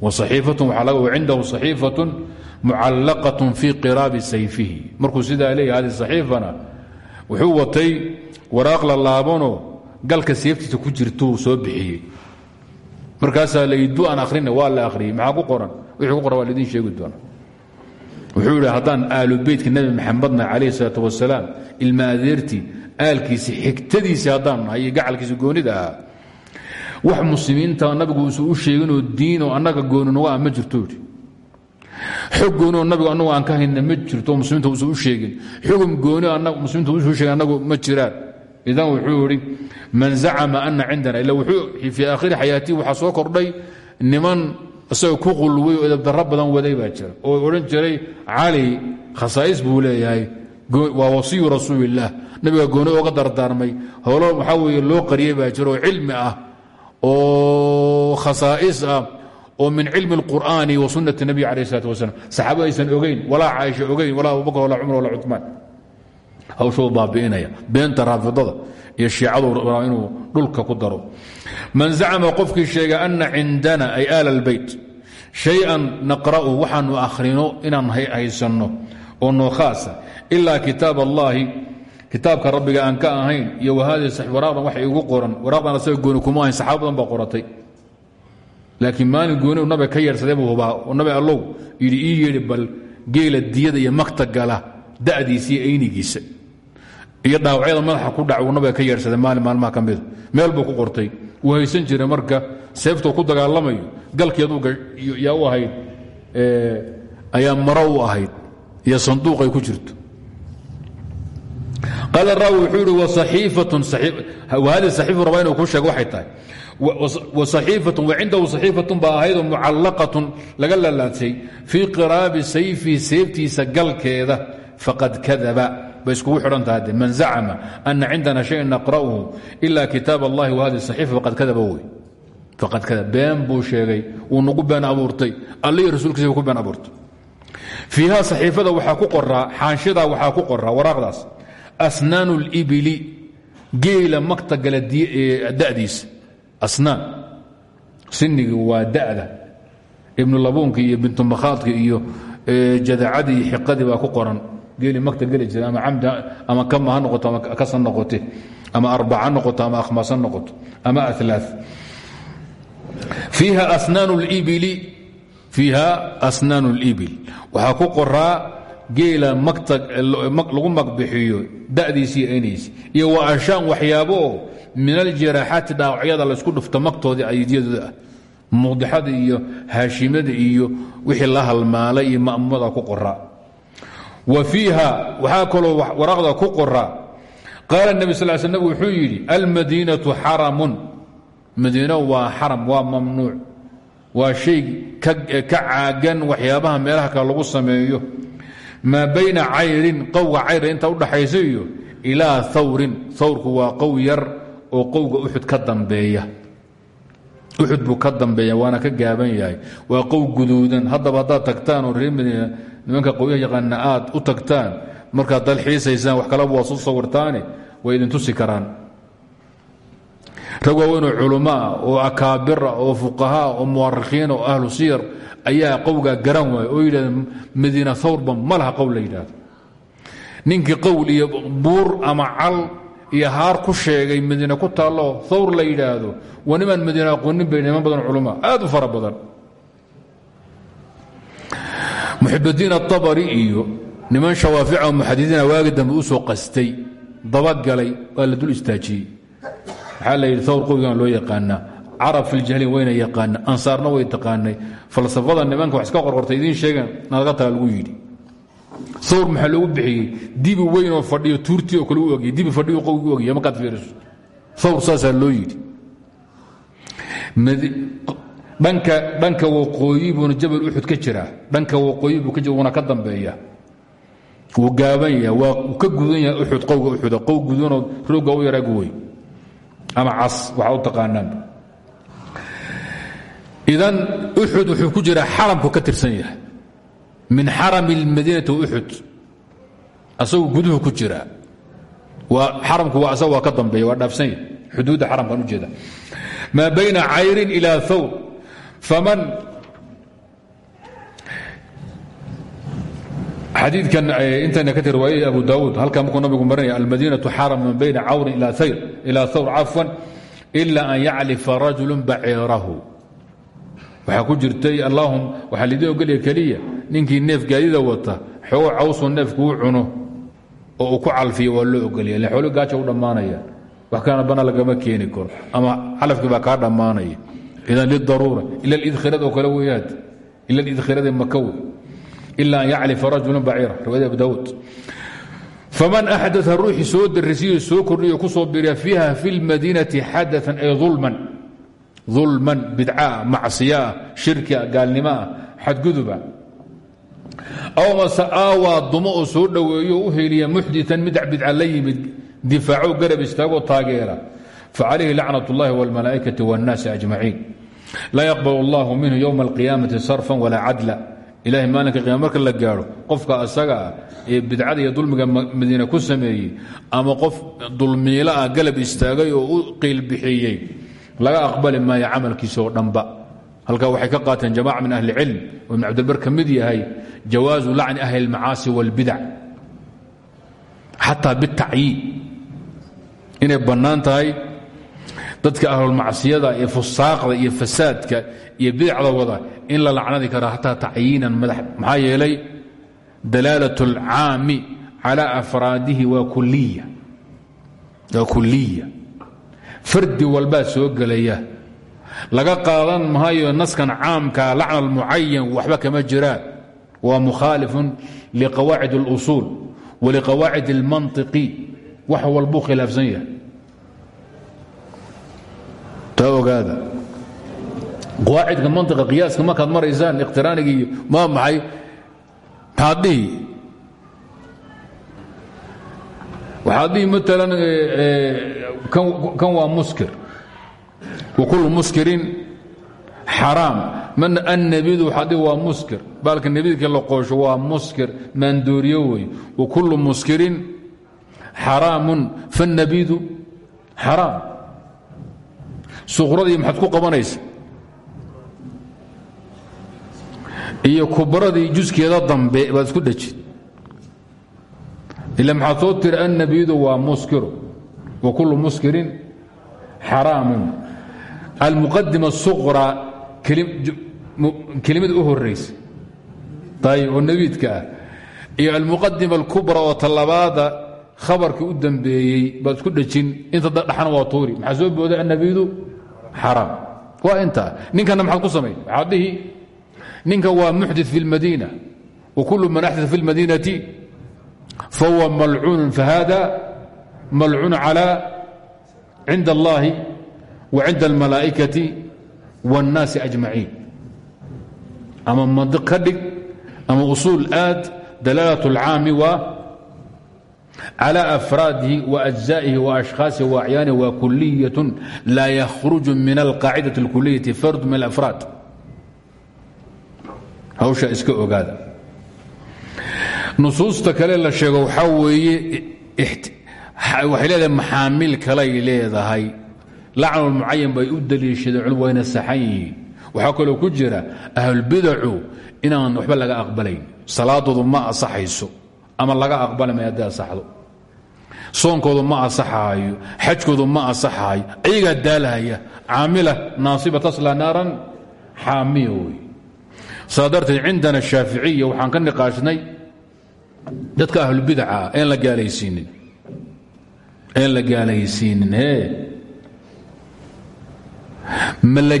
wacindahu صaxiifaة mucallaqaة fii qiraabi sayfihi markuu sidaa leeya hadi صaxiifana wuxuu watay waraaq la laabanoo galka seeftiisa ku jirtuu soo bixiyey markaasaa laydu aan akhrina waa la akhriyey maxaa ku qoran wixii ku qoran waa laidin sheegi doona wuxuu yidhi haddaan aalu beytka nebi maxamedna calayh الsalaaة wasalaam ilma adeertii aalkiisi xigtadiisi haddaan nahay iyo gacalkiisi goonida ahaa wax muslimiinta nabigu uusan u sheeginoo diinoo annaga gooninuga ah ma jirto goonioo nabigu annagu aan ka hayna ma jirto muslimiinta uusan u sheegin xugum gooni muslimiinta uusan u sheegin annagu ma jiraan. Idan wuxuu yidhi man zacama ana cindana. Ila wuxuu fii aakhiri xayaatii waxaa soo kordhay niman isagoo ku qulway oo edabdarro waday baa jira. Oo odhan jiray cali khasaa'is buu leeyahay. Waa wasiyu nabiga gooni ooga dardaarmay. Howlo waxaa weeye loo qariyey baa jira oo cilmi ah oo khasaa'is ah oo min cilmi اlqur'aani wa sunati الnabiy alayh الsalaat wasalam saxaaba aysan ogeyn walaa caaisha ogeyn walaa abubakr walaa cumar walaa cumaan hawshuu baabi'inaya beenta raafidada iyo shiicadu rabaa inuu dhulka ku daro man zacma qofkii sheega ana cindana ay aal اlbeyt shay-an naqra'u waxaanu akhrino inaan haysanno oo noo khaasa ilaa kitaab allahi kitaabka rabbiga aan ka ahayn iyo wahadii waraaqdan waxay igu qoran waraaqdan asaga gooni kuma ahayn saxaaba badan qoratay. Laakiin maalin gooni u nabiga ka yeedhsadee buu hubaa. Oo nabi allow yidhi ii yeedhi bal geela diyada iyo makta gala da'diisa aynigiisa. Iyo dhaawacyada madaxa ku dhac uu nabiga ka yeedhsaday maalin maalmaha ka meel buu ku qortay. Wuu haysan jiray marka seeftuu ku dagaalamayo. Galkeedu yaa u ahayd ayaa maro ahayd. Iyo sanduuqay ku jirto qaal raawi wuxuu ihi wahadi saxiifu rabaa inuu ku sheego waxay tahay. Wasaxiifatun wacindahu saxiifatun baa ahaydoo mucallaqatun laga lalaadsay fii qiraabi sayfi seeftiisa galkeeda faqad kadaba. Bay iskugu xidhan tahay man zacama ana cindana shayan naqra'uhu ila kitaab allahi wahadi saxiifa faqad kadaba wey faqad kadaba been buu sheegay wuu nagu been abuurtay. Iyo rasuulkiisa ku been abuurtay. Fiiha saxiifada waxaa ku qoraa xaanshidaa waxaa ku qoraa waraaqdaas asnaan اlibili geela magta gale dadiisa. Asnaan. Sinigi waa da'da. Ibnu labuunka iyo bintumakhaadka iyo jadacadii iyo xiqadii baa ku qoran. Geeli magta geli jira ama camdi ama kama ha noqoto ama kasan noqote ama arbac ha noqoto ama akhmaas ha noqoto ama alaa fiiha asnaan اlibil waxaa ku qoraa geela lagu magbixiyo da'diisii aynaysi iyo wa ashaan waxyaabo oo min aljaraaxaati dhaawacyada laysku dhufto magtoodii aydiyadooda ah. Iyo haashimada iyo wixii la halmaalay iyo ma'muumada ku qoraa wa fiiha waxaa kaloo waraaqda ku qoraa qaala nebi sal sl nabig wuxuu yidhi almadiinatu xaramun. Madiino waa xaram waa mamnuuc. Waa shay ka caagan waxyaabaha meelaha lagu sameeyo maa bayna cayrin qowga cayra inta udhaxaysa iyo ilaa thawrin. Thawrku waa qow yar oo qowga uxud ka dambeeya. Uxud buu ka dambeeya waana ka gaaban yahay. Waa qow guduudan. Haddaba haddaad tagtaan oo reer madiina nimanka qowyaha yaqaana aad u tagtaan markaad dalxiisaysaan wax kalaba waa soo sawirtaane way idin tusi karaan rag waaweynoo oo akaabira oo fuqahaa oo muwarikhiin oo ahlu siyar ayaa qowgaa garan waaya oo yidhahda madiina thawrba ma qowl la yidhahdo ninkii qowl iyo buur ama cal iyo haar ku sheegay madiine ku taallo thawr la yidhaahdo. Waa nimaan madiine aqoonin bay niman badan culummaa aad u fara badan. Muxibadiin aabari iyo niman shawaafica muxadiiina waagi dambe u soo qastay dabagalay waa la dul istaajiyey waxaa la yidhi? Thawr qowigan loo yaqaanaa. Carab filjahliin wayna yaqaana ansaarna way taqaanay. Falsafada nimanka wax iska qorqortay idiin sheegan naga taa lagu yidhi. Thawr maxaa loogu bixiyey? Dibi weyn oo fadhiyo tuurtii oo kale u ogya dibi fadhiyo qowgi u ogya markaad fiiriso. Thawr saasaa loo yidhi. Dhanka waqooyi buuna jabal uxud ka jiraa. Dhanka waqooyi buu ka jira wuuna ka dambeeya. Wuu gaaban waa ka gudan uxud qowga uxuda qow gudanoo rooga u yaraagu wey ama cas waxaa u taqaanaan. Idan uxud wuxuu ku jiraa xaramku ka tirsan yahay. Min xarami اlmadiinati uxud asagu guduhu ku jiraa xaramku waa asaga ka dambeeya waa dhaafsan yahay. Xuduudda xaramkan u jeeda. Maa bayna cayrin ilaa thawr faman xadiidkan intayna ka tir riwaayadii abu daawuud halkaa markuu nabigu marinaya almadiinatu xaram man bayna cawrin ilaa thawr cafwan ila an yaclifa rajulu baciirahu. Waxaa ku jirtay allahum waxaa lidin ogolya keliya ninkii neef gaadida wata xoogo cawsuu neefkuu cuno oo uu ku calfiyo waa loo ogolya ille xoolo gaaja u dhammaanaya. Wax kaana bana lagama keeni karo ama calafkii baa kaa dhammaanaya. Idan lidaruura ila lidkhirad oo kale weyaad ila lidkhirada makawe ila an yaclifa rajulu baciira riwaayada abu daawuud faman axdaa ruuxii soo darisiyo soo kordhiyo kusoo biriya fiiha fi lmadiinati xadaan ay ulman ulman bidcaa macsiyaa shirkia gaalnimaa xadguduba aw mase aawaa dumo oo soo dhoweeyo u heliya muxdian mid bidca la yimid difaaco garab istaagoo taageera facalayhi lacnat اllahi wاlmalaaikati wاnnaasi ajmaciin laa yaqbal اllahu minhu ywma alqiyaamati sarfan walaa cadla ilahay maalinka qiyama marka la gaadho qofka asaga ah ee bidcada iyo dulmiga madiine ku sameeyey ama qof dulmiilo ah galab istaagay oo u qiilbixiyey laga aqbali maayo camalkiisa oo dhanba. Halkaa waxay ka qaateen jamaca min ahli cilm. Oo ibn cabdilbar ka mid yahay jawaazu lacni ahli اlmacaasi wاlbidac xataa bitacyiin inay bannaan tahay dadka ahlulmacsiyada iyo fusaaqda iyo fasaadka iyo bidacda wada in la lacnadi karo xataa tacyiinan madax maxaa yeelay dalaalat اlcaami calى afraadihi waa kuliya fardi walbaa soo gelaya laga qaadan maayo naskan caamka lacna almucayan waxba kama jiraan waa mukhaalifun liqawaacid اlusuul waliqawaacid اlmanطiqi wax walbuu khilaafsan yahay taa ogaada qawaacidka manطiqa qiyaaska markaad maraysaan iqhtiraaniga iyo maa maxay maxaad dhihi waxaad dhihi kan waa muskir. Wakulu muskirin xaraam. Man annabidu waxaad dhihi waa muskir baalka nebidka la qoosho waa muskir maandooriyo wey wakulu muskirin xaraamun faاnnabidu xaraam suqradii maxaad ku qabanaysa. Iyo kubradii juskeeda dambe baad isku dhejid ila maxaad soo tiri annabiyadu waa muskiru wa kullu muskirin xaraamun. Almuqadima suqra kelimada u horaysa ayb oo nebiidka ah. Iyo almuqadima alkubra oo talabaada khabarkii u dambeeyey baad isku dhejin inta dadhaxna waa tuuri. Maxaa soo booday annabiyadu xaraam waa intaa ninkana maxaad ku samay waxaad dhihi ninka waa muxdit fi اlmadiina wakulu man axdaa fi اlmadiinati fahuwa malcuun fahada malcuun calى cinda اllahi wa cinda اlmalaa'ikati wاnnaasi ajmaciin ama mandiq ka dhig ama usuul aad dalaalat اlcaami waa calى afraadihi waأجزaئihi وأشhkhاaصihi وأعyaanihi wa kuliyaة laa ykhruج min alqaacidaة الkuliyaةi fard min اlأfraad hawsha iska ogaada nusuusta kale la sheego waxaa weeye waxay leedahay maxaamil kalay leedahay lacnul mucayan bay u daliishadeen culum wayna saxan yihiin waxaa kaloo ku jira ahlulbidacu inaan waxba laga aqbalayn salaadoodu ma asaxayso ama laga aqbali maya hadday asaxdo soonkoodu ma asaxaayo xajkoodu ma asaxaayo ayagaa daalahaya caamila naasiba tasla naaran xaamiya wey saa darteed waxaan ka niqaashnay dadka ahlulbidaca een la gaalaysiinin. Een la gaalaysiinin hee ma la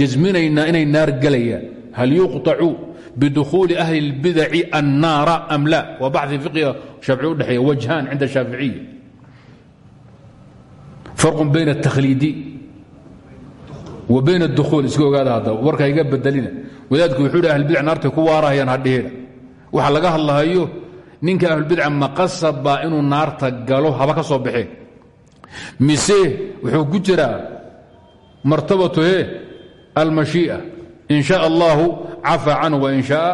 jasminaynaa inay naar gelayaan hal yuqطacu bidukhuuli ahli اlbidaci annaara am la waa baxi fiqiga shaafici udhexeeya wajhaan cinda shaaficiya farqu bayna الtakhliidi wa bayn اdukhuul iska ogaada haddaba warka iga bedelina wadaadku wuxuu hi ahlbidac naartay ku waarahayaan hadhihidha waxa laga hadlahayo ninka ahlulbidca maqasaba inuu naarta galo haba ka soo baxeen mise wuxuu ku jiraa martabatu he almashii'a in shaa allahu cafa canhu wain shaaa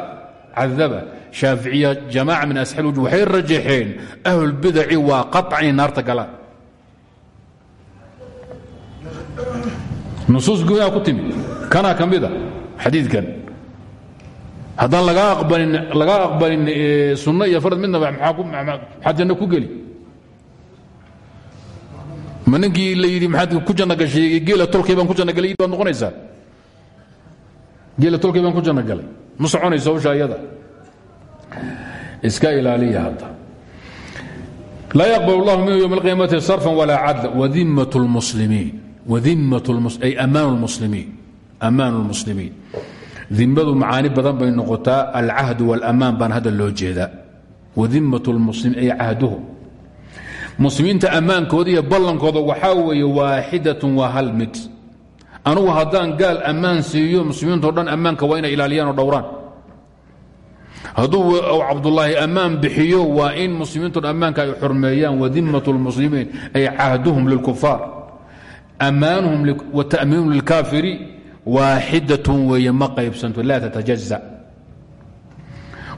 cadaba shaaficiya jamaaca min asxaab wuju waxay rajaxeen ahlulbidaci waa qaطca inay naarta galaan nusuus gudaha ku timi kanaa ka mida xadiidkan haddaan lagaa aqbalin sunno iyo farad midnaba maxaad janno ku geli ma ninkii la yidhi maxaad ku janno gashay geela tolkay baan ku janno galay baad noqonaysaa geela tolkay baan ku janno galay ma soconayso hawsha iyada iska ilaaliya hadda laa yaqbal اllahu minhu ywm اlqiyaamati sarfan walaa cadla wadimat اlmuslimiin wadimat ay amaan اlmuslimiin amaan اlmuslimiin dimadu macaani badan bay noqotaa alcahdu wاlamaan baan hadda loo jeedaa wadimat lmuslimiin ay cahduhum muslimiinta ammaankooda iyo ballankooda waxaa weeye waaxidatun waa hal mid anugu haddaan gaal ammaan siiyo muslimiintao dhan ammaanka waa inay ilaaliyaan oo dhowraan. Hadduu cabdulaahi ammaan bixiyo waa in muslimiinto dhan ay xurmeeyaan wadimat lmuslimiin ay cahduhum lilkufaar ammaanuhum wa ta'miinuhum lilkaafiri waaxidatun weeye ma qaybsanto laa tatajaza.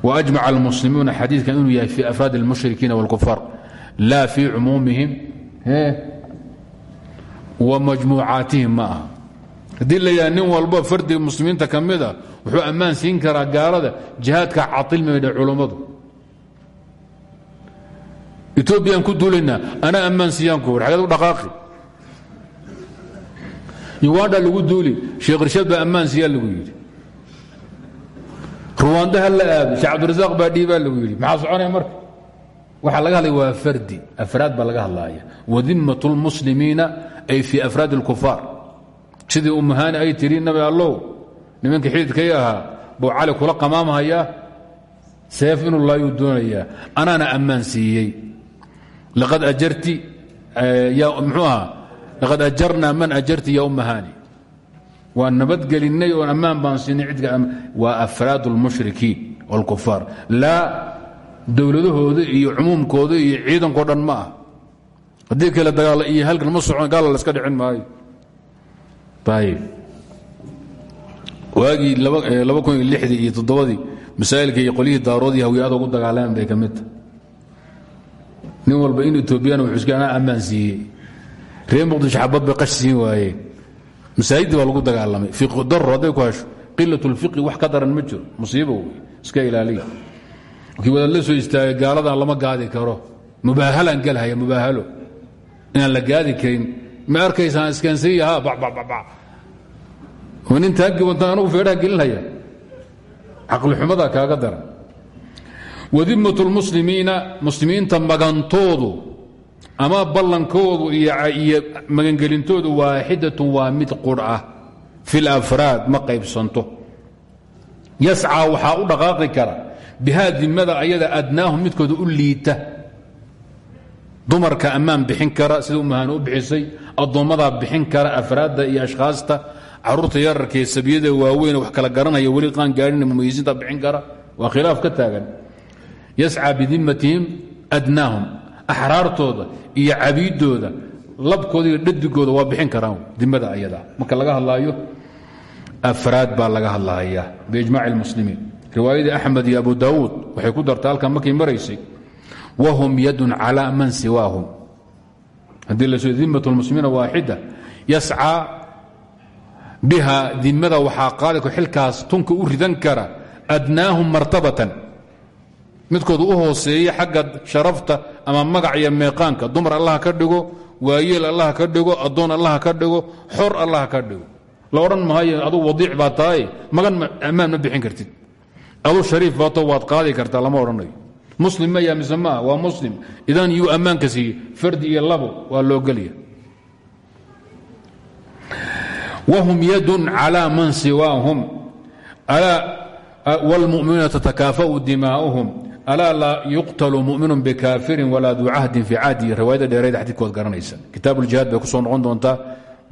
Waajmaca almuslimuuna xadiidkan inuu yahay fii afraad اlmushrikiina wاlkufaar laa fii cumuumihim wa majmuucaatihim ma aha haddii la yidhaha nin walba fardiga muslimiinta ka mida wuxuu ammaan siin karaa gaalada jihaadka cailmaydha culummadu etoobiyaan ku duulaynaa anaa ammaan siiyaan ku xageed u dhaqaaqi. Uganda lagu duuli sheekh irshaad baa ammaan siiyaa lagu yidhi. Ruwanda ha la aado sheekh cabdirasaaq baa dhiibaa lagu yidhi. Maxaa soconaya marka? Waxaa laga hadlaya waa fardi afraad baa laga hadlaya wadimat اlmuslimiina ay fii afraad اlkufaar sidii umuhaani ay tiri nabi allow nimankii xididkay ahaa buu cali kula qamaamhayaa seef inuu laayuu doonayaa anaana ammaan siiyey. Laqad ajarti mxuu ahaa? Laqad ajarnaa man ajarti ya umahani waan nabadgelinnay oon ammaan baan siinay cidka waa afraad اlmushrikiin wاlkufaar laa dowladahooda iyo cumuumkooda iyo ciidankao dhan ma ah kale dagaal iyo halkan ma socon gaala la iska dhicin maayo waagii laba kun iyo lixdii iyo toddobadii masaa'ilka iyo qolyihii daaroodii hawiyaada ugu dagaalaman bay ka mid tahay. Nin walba in etoobiyana wuxuu iska anaa ammaan siiyey. Reer muqdisho xabad bay qash siin waayeen. Masaajiddii baa lagu dagaalamay. Fiqu daro hadday ku hasho qilat اlfiqi wax ka daran ma jiro. Musiibo wey iska ilaaliya. Kii wadaad la soo istaagay gaaladan lama gaadi karo. Mubaahalaan gelhaya mubaahalo. Inaan la gaadi karin ma arkaysaan iskansiya ha babababa nin taagibanta anugu feedhaha gelinhaya caqlixumadaa kaaga daran. Wadimat lmuslimiina muslimiinta magantoodu ama ballankoodu iyo magangelintoodu waaxidatun waa mid qur ah. Fi lafraad ma qaybsanto. Yascaa waxaa u dhaqaaqi kara. Bihaa dimada ayada adnaahum midkooda u liita dumarka ammaan bixin kara sida umahaan u bixisay addoommadaa bixin kara afraadda iyo ashkhaasta carruurta yararkee sabiyada waaweyn wax kala garanaya weli qaan gaadhin mumayisiinta bixin kara waa khilaaf ka taagan. Yascaa bidimatihim adnaahum axraartooda iyo cabiidooda labkooda iyo dhadigooda waa bixin karaan dimada ayada. Marka laga hadlaayo afraad baa laga hadlahayaa biijmaaci اlmuslimiin riwaayadii axmed iyo abu daawuud waxay ku dartay halkan markay maraysay wahum yadun calى man siwaahum haddii la soo dimat اlmuslimiina waaxida yascaa biha dimada waxaa qaadi xilkaas tunka u ridan kara adnaahum martabatan midkooda u hooseeya xagga sharafta ama magac iyo meeqaanka dumar allah ka dhigo waayeel allah ka dhigo addoon allah ka dhigo xor allah ka dhigo la odhan maayo adu wadiic baa tahay magan ammaan ma bixin kartid adu shariif baato waad qaadi kartaa lama odhanayo muslim ma yaa mise maa waa muslim. Idan yuu ammaanka siiye fardi iyo labo waa loo gelya whm yadun calى man siwaahum. Wاlmuminuuna tatakaafau dimaa'uhum alaa laa yuqtalu muminu bikaafirin walaa duu cahdin fi cahdi riwaayada dheereed xadiidkood garanaysa. Kitaab uljihaad bay ku soo noqon doontaa.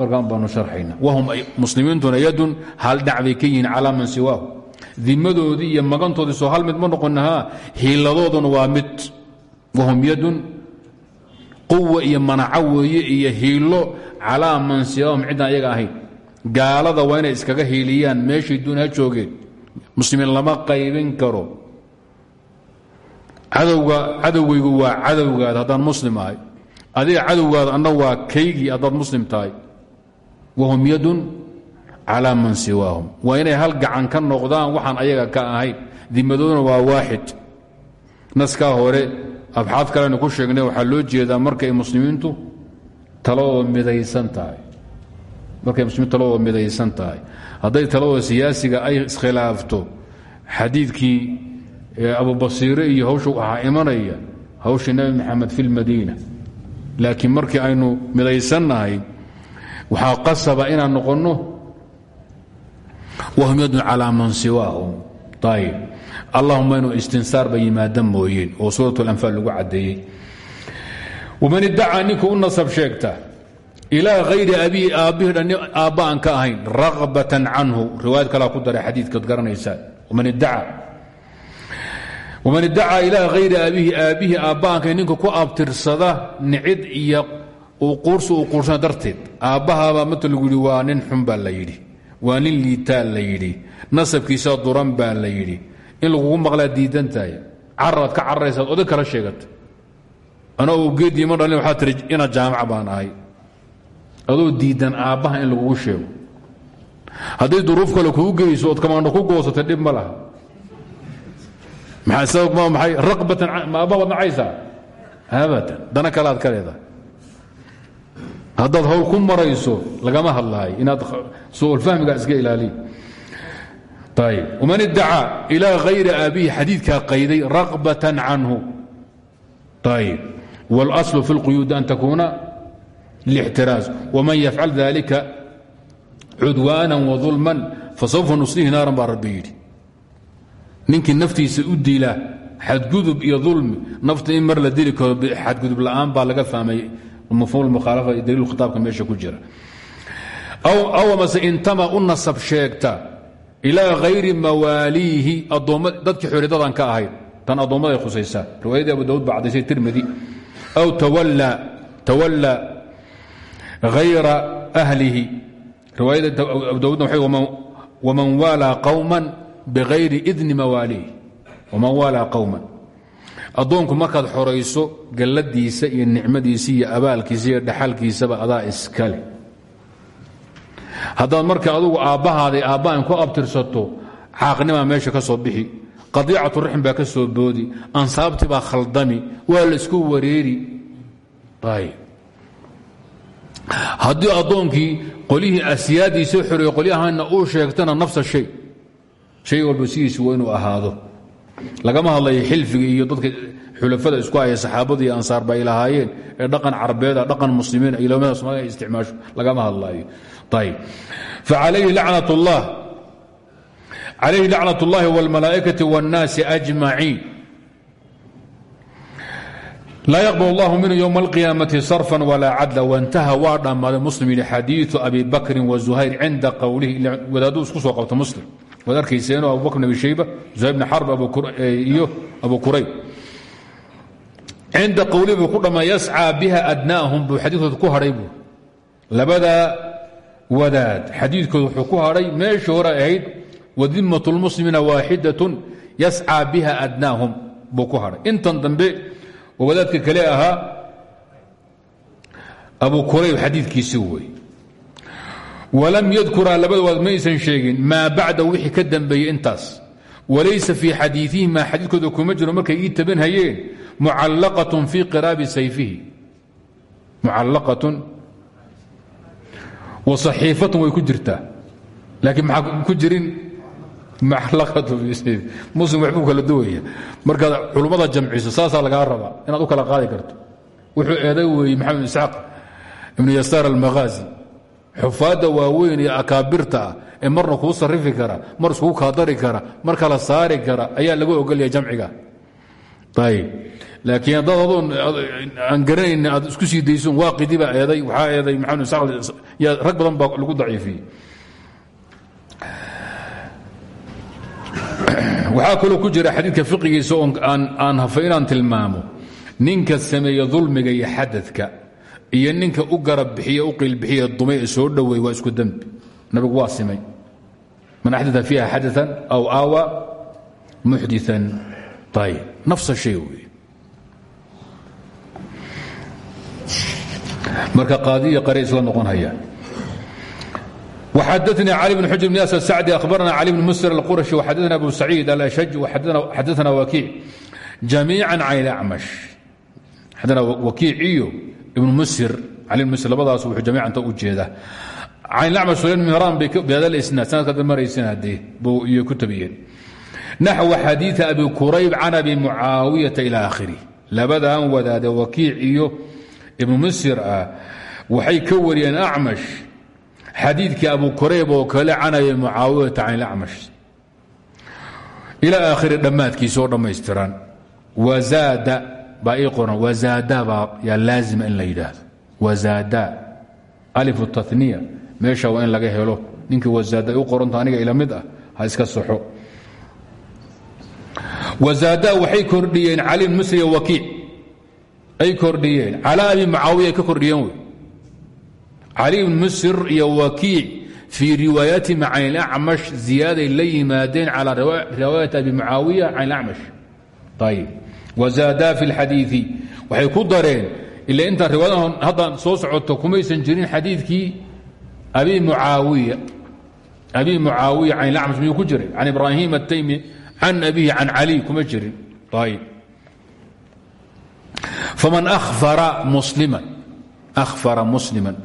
Markaan baanu sharxayna. Wahum muslimiintuna yadun hal dhac bay ka calaa man siwaahu dimadoodii iyo magantoodii soo hal mid ma noqonahaa hiiladooduna waa mid. Wahum yadun quwa iyo manaco weeye iyo hiilo calaa man siwaahum ciddaan ayaga ahayn. Gaalada waa inay iskaga hiiliyaan. Meeshay duun joogeen. Muslimiin lama qaybin karo. Cadowga cadowgaygu waa cadowgaada haddaan muslim ahay. Adiga cadowgaada anna waa kaygii haddaad muslim tahay. Wahum yadun calaa man siwaahum. Waa inay hal gacan ka noqdaan waxaan ayaga ka ahayn dimadooduna waa waaxid. Naskaa hore abxaad kalenu ku sheegnay waxaa loo jeedaa markay muslimiintu taladooda midaysan tahay. Markay muslimiin taladooda midaysan tahay. Hadday taladooda siyaasiga ay iskhilaafto xadiidkii abubasiire iyo hawsha waxaa imanaya hawshii nebi maxamed fi lmadiina laakiin markii aynu midaysannahay waxaa qasaba inaan noqonno wahum yadun calaa man siwaahum ayib allahuma inuu istinsaarba yimaada mooyeen oo suurat اlanfaal lagu caddeeyey waman iddacaa ninka u nasab sheegta ilaa hayri abihi aabbihii dhan aabba aan ka ahayn ragbatan canhu riwaayad kalaa ku daray xadiidkaad garanaysaan waman iddacaa ilaa hayri abihi aabbihii aabba aan kahayn ninka ku abtirsada nicid iyo quursi uu quursana darteed aabbahaabaa mata lagu yidhi waa nin xun baa la yidhi waa nin liitaa la yidhi. Nasabkiisa duran baa la yidhi. In lagugu maqlaa diidan tahay cararaad ka cararaysaad oday kala sheegata. Ana uu geedii ma dhalin waxaa tiri ina jaamac baan ahay. Adoo diidan aabbaha in lagugu sheego. Hadday duruuf kale kuu geyso ood kamaandho ku goosatay dhib ma laha. Maxaa sabab ma maxay raqbatan ma aabbaha waad nacaysaa? Abadan dana kale aad ka leedahay haddaad hawl ku marayso lagama hadlaayo inaad suulfahmigaa iska ilaaliya ayb wman iddacaa ilaa hayri aabihi xadiidkaa qayday raqbatan canhu ayb wاlaslu fi اlquyuudi an takuuna lاxtiraaz wman yafcal dalika cudwaana waظulman fasawfa nuslihi naaran baa rabbi yidhi ninkii naftiisa u dila xadgudub iyo ulmi nafta in mar la dili karo xadgudub la'aan baa laga fahmay mafhum mukhaalaa daliil khitaabka meesha ku jira. Aw mase intama u nasab sheegta ilaa hayri mawaaliihi dadkii xoridadan ka ahayd tan addoommaday khusaysaa. Riwaayadii abu dawud ba cadaysay tirmidi. Aw tawalla hayra ahlihi. Riwaayada abu dawudna waxay waman waalaa qowman bihayri idni mawaaliihi. Waman waalaa qowman addoonku markaad xorayso galladiisa iyo nicmadiisa iyo abaalkiisa iyo dhaxalkiisaba adaa iskale. Haddaad marka adugu aabbahaaday aabbahan ku abtirsato caaqnimaa meesha ka soo bixi. Qadiicatu raxm baa ka soo boodi. Ansaabti baa khaldami. Waa la isku wareeri. Haddii addoonkii qolihii asyaadiisa xoreeye qolyahanna uu sheegtana nafsa shay. Shay walba sidiisi waa inuu ahaado lagama hadlayo xilfiga iyo dadka xulafada isku haya saxaabada iyo ansaar ba ay lahaayeen ee dhaqan carabeeda dhaqan muslimiin ilomada somalia isticmaasho lagama hadlaayo ayb facalayhi lacnat اllah calayhi lacnat اllahi wاlmalaa'ikati wاnnaasi ajmaciin laa yaqbal allahu minhu ywma alqiyaamati sarfan walaa cadla wantaha waa dhammaaday muslim yidhi xadiiu abi bakrin wazuhayr cinda qowlihi wadaaduu isku soo qabta muslim waad arkayseenoo abubakr bn abi shayba zuhayr bn xarb iyo abu kurayb cinda qowlihi buu ku dhammaa yascaa biha adnaahum buu xadiikooda ku hadhay buu. Labadaa wadaad xadiidkooda ku hadhay meeshii hore ahayd wadimat lmuslimiina waaxidatun yascaa biha adnaahum buu ku hadhay intan dambe oo kale ahaa abu kurayb xadiidkiisi wey walam yadkuraa labada wadaad maysan sheegin maa bacda wixii ka dambeeyey intaas. walaysa fii xadiiihima xadiidkooda kuma jiro markay ii taban hayeen mucallaqatun fii qiraabi sayfihi. mucallaqatun. wa saxiifatun way ku jirtaa. laakiin maxaa ku jirin? muslim waxbuu kala duwaya. markaad culummada jamciso saasaa lagaa rabaa inaad u kala qaadi karto. wuxuu eeday weeye maxamed isxaaq ibnu yasaar almakhaazi xufaadda waaweyn iyo akaabirta ah ee marna kuu sarifi kara mar iskuu kaadari kara mar kala saari kara ayaa lagu ogolaya jamciga. Laakiin haddaad adoon aan garanayn aad isku sii dayson waaqidii baa eeday waxaa eeday maxamed isxaaq rag badan baa lagu daciifiyey. Waxaa kaloo ku jira xadiidka fiqigiisa aan hafay inaan tilmaamo. Ninka sameeya dulmiga iyo xadadka iyo ninka u garab bixiye u qiilbixiye dumay ee soo dhoweey waa isku dembi nabigu waa simay man axdaa fiiha xadaan aw aawa muxdian ayb nafsa shay wey marka qaadiya qare isla noqon hayaan وxadثnي علي بن xجر بن ياس السعدي أخبرنا علي بن مسر القرشي وxadثna أبو سعيد الأشج وxadثna وكيع جميعا عن الأعمش xadna وكيع iyo ibn mshir ali labadaas wuuu jamiica u jeeda can acma sulayn mihran bihada isnaad sanadka damaraysanade iyay ku tabiyeen naxw xadiia abi kurayb can abi mucaawiyata ila akhirih labadan wadaade wakiic iyo ibnu mishir ah, waxay ka wariyeen acmash xadiidkii abu kurayb oo kale can abi mucaawiyata can acmash ilaa akhiri dhammaadkiisa oo dhammaystiran wazaada baa ii qoran wazaada baa in la yidhaahdo wazaada alifu taniya meesha waa in laga helo ninkii wazaada u qoranta aniga ila mid ah ha iska saxo wazaada waxay kordhiyeen cali musriya wakiic ay kordhiyeen calaa abi mucaawiya ka kordhiyeen wey musir iyo wakiic fii riwaayatihim can ilacmash ziyaaday la yimaadeen calى riwaayat abi mucaawiya can ilacmash ayb wazaada fi اlxadiiثi waxay ku dareen ila intaan riwaayadahan hadda soo socoto kumaysan jirin xadiidkii abi mucaawiya abi mucaawiya can ilacmash miyuu ku jiray can ibrahim ataymi can abihi can cali kuma jirin ayb faman ahfara musliman ahfara musliman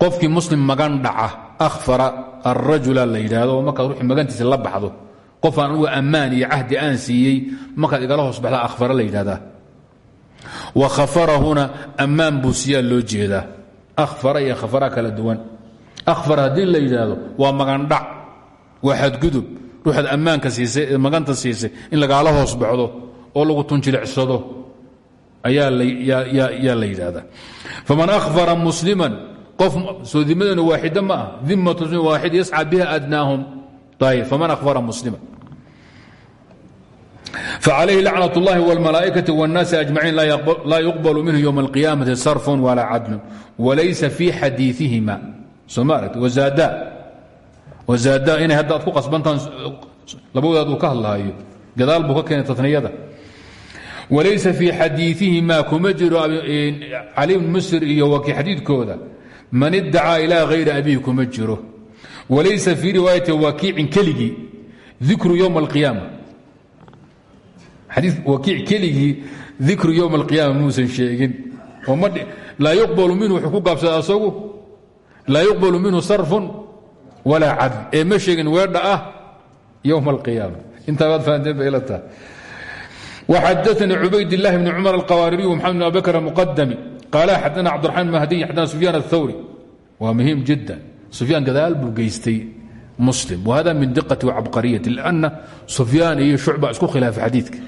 qofkii muslim magan dhaca ahfara arajula la yidhaahdo markaad ruuxii magantiisa qof aan uga ammaan iyo cahdi aan siiyey markaad igala hoos baxda akhfara la yidhahdaa wa khafarahuna ammaan buu siyaa loo jeedaa. Akhfara iyo khafara kala duwan. Akhfar haddii la yidhaahdo waa magandhac waa xadgudub. Ruuxaad ammaanka siisay maganta siisay in lagaala hoos baxdo oo lagu tunjilicsado ayaa la yidhaahdaa. Faman akhfara musliman qof soo dimadana waaxida ma ah dimatu waaxid yascى biha adnaahum ayb faman akhbara muslima facalayhi lacnaة اllahi wاlmalaaئikaةi wالnaasi ajmaciin laa yuqbal minhu ywm اlqiyaamati sarfun walaa cadlun walaysa fii xadiiثihima soo ma aragti wazaada inay hadda ad ku qasbantaan labadood uu ka hadlaayo gadaal buu ka keenay tatniyada walaysa fii xadiiثihima kuma jiro cali bn musir iyo waki xadiidkooda man idacaa ilaa hayri abihi kuma jiro walaysa fii riwaayati wakiicin keligii dikru ywm اlqiyaama wakiic keligii dikru ywm اlqiyaama muusan sheegin laa yuqbalu minhu wuxuu ku gaabsada asagu laa yuqbalu minhu sarfun walaa cadl ee ma sheegin weedha ah ywm اlqiyaama intaa baad fahanteen bay ila tahay وxadثnي cubayd الlah بn cmر الqwاririي ومxamed بn abi bkr المqdmi qaala xadana cbdiرaحman mahdiy xadana sufyaan الthawri waa muhiim jida sufyaan gadaal buu geystay muslim. Wahada min diqati wacabqariyati lanna sufyaan iyo shucba isku khilaafay xadiidka.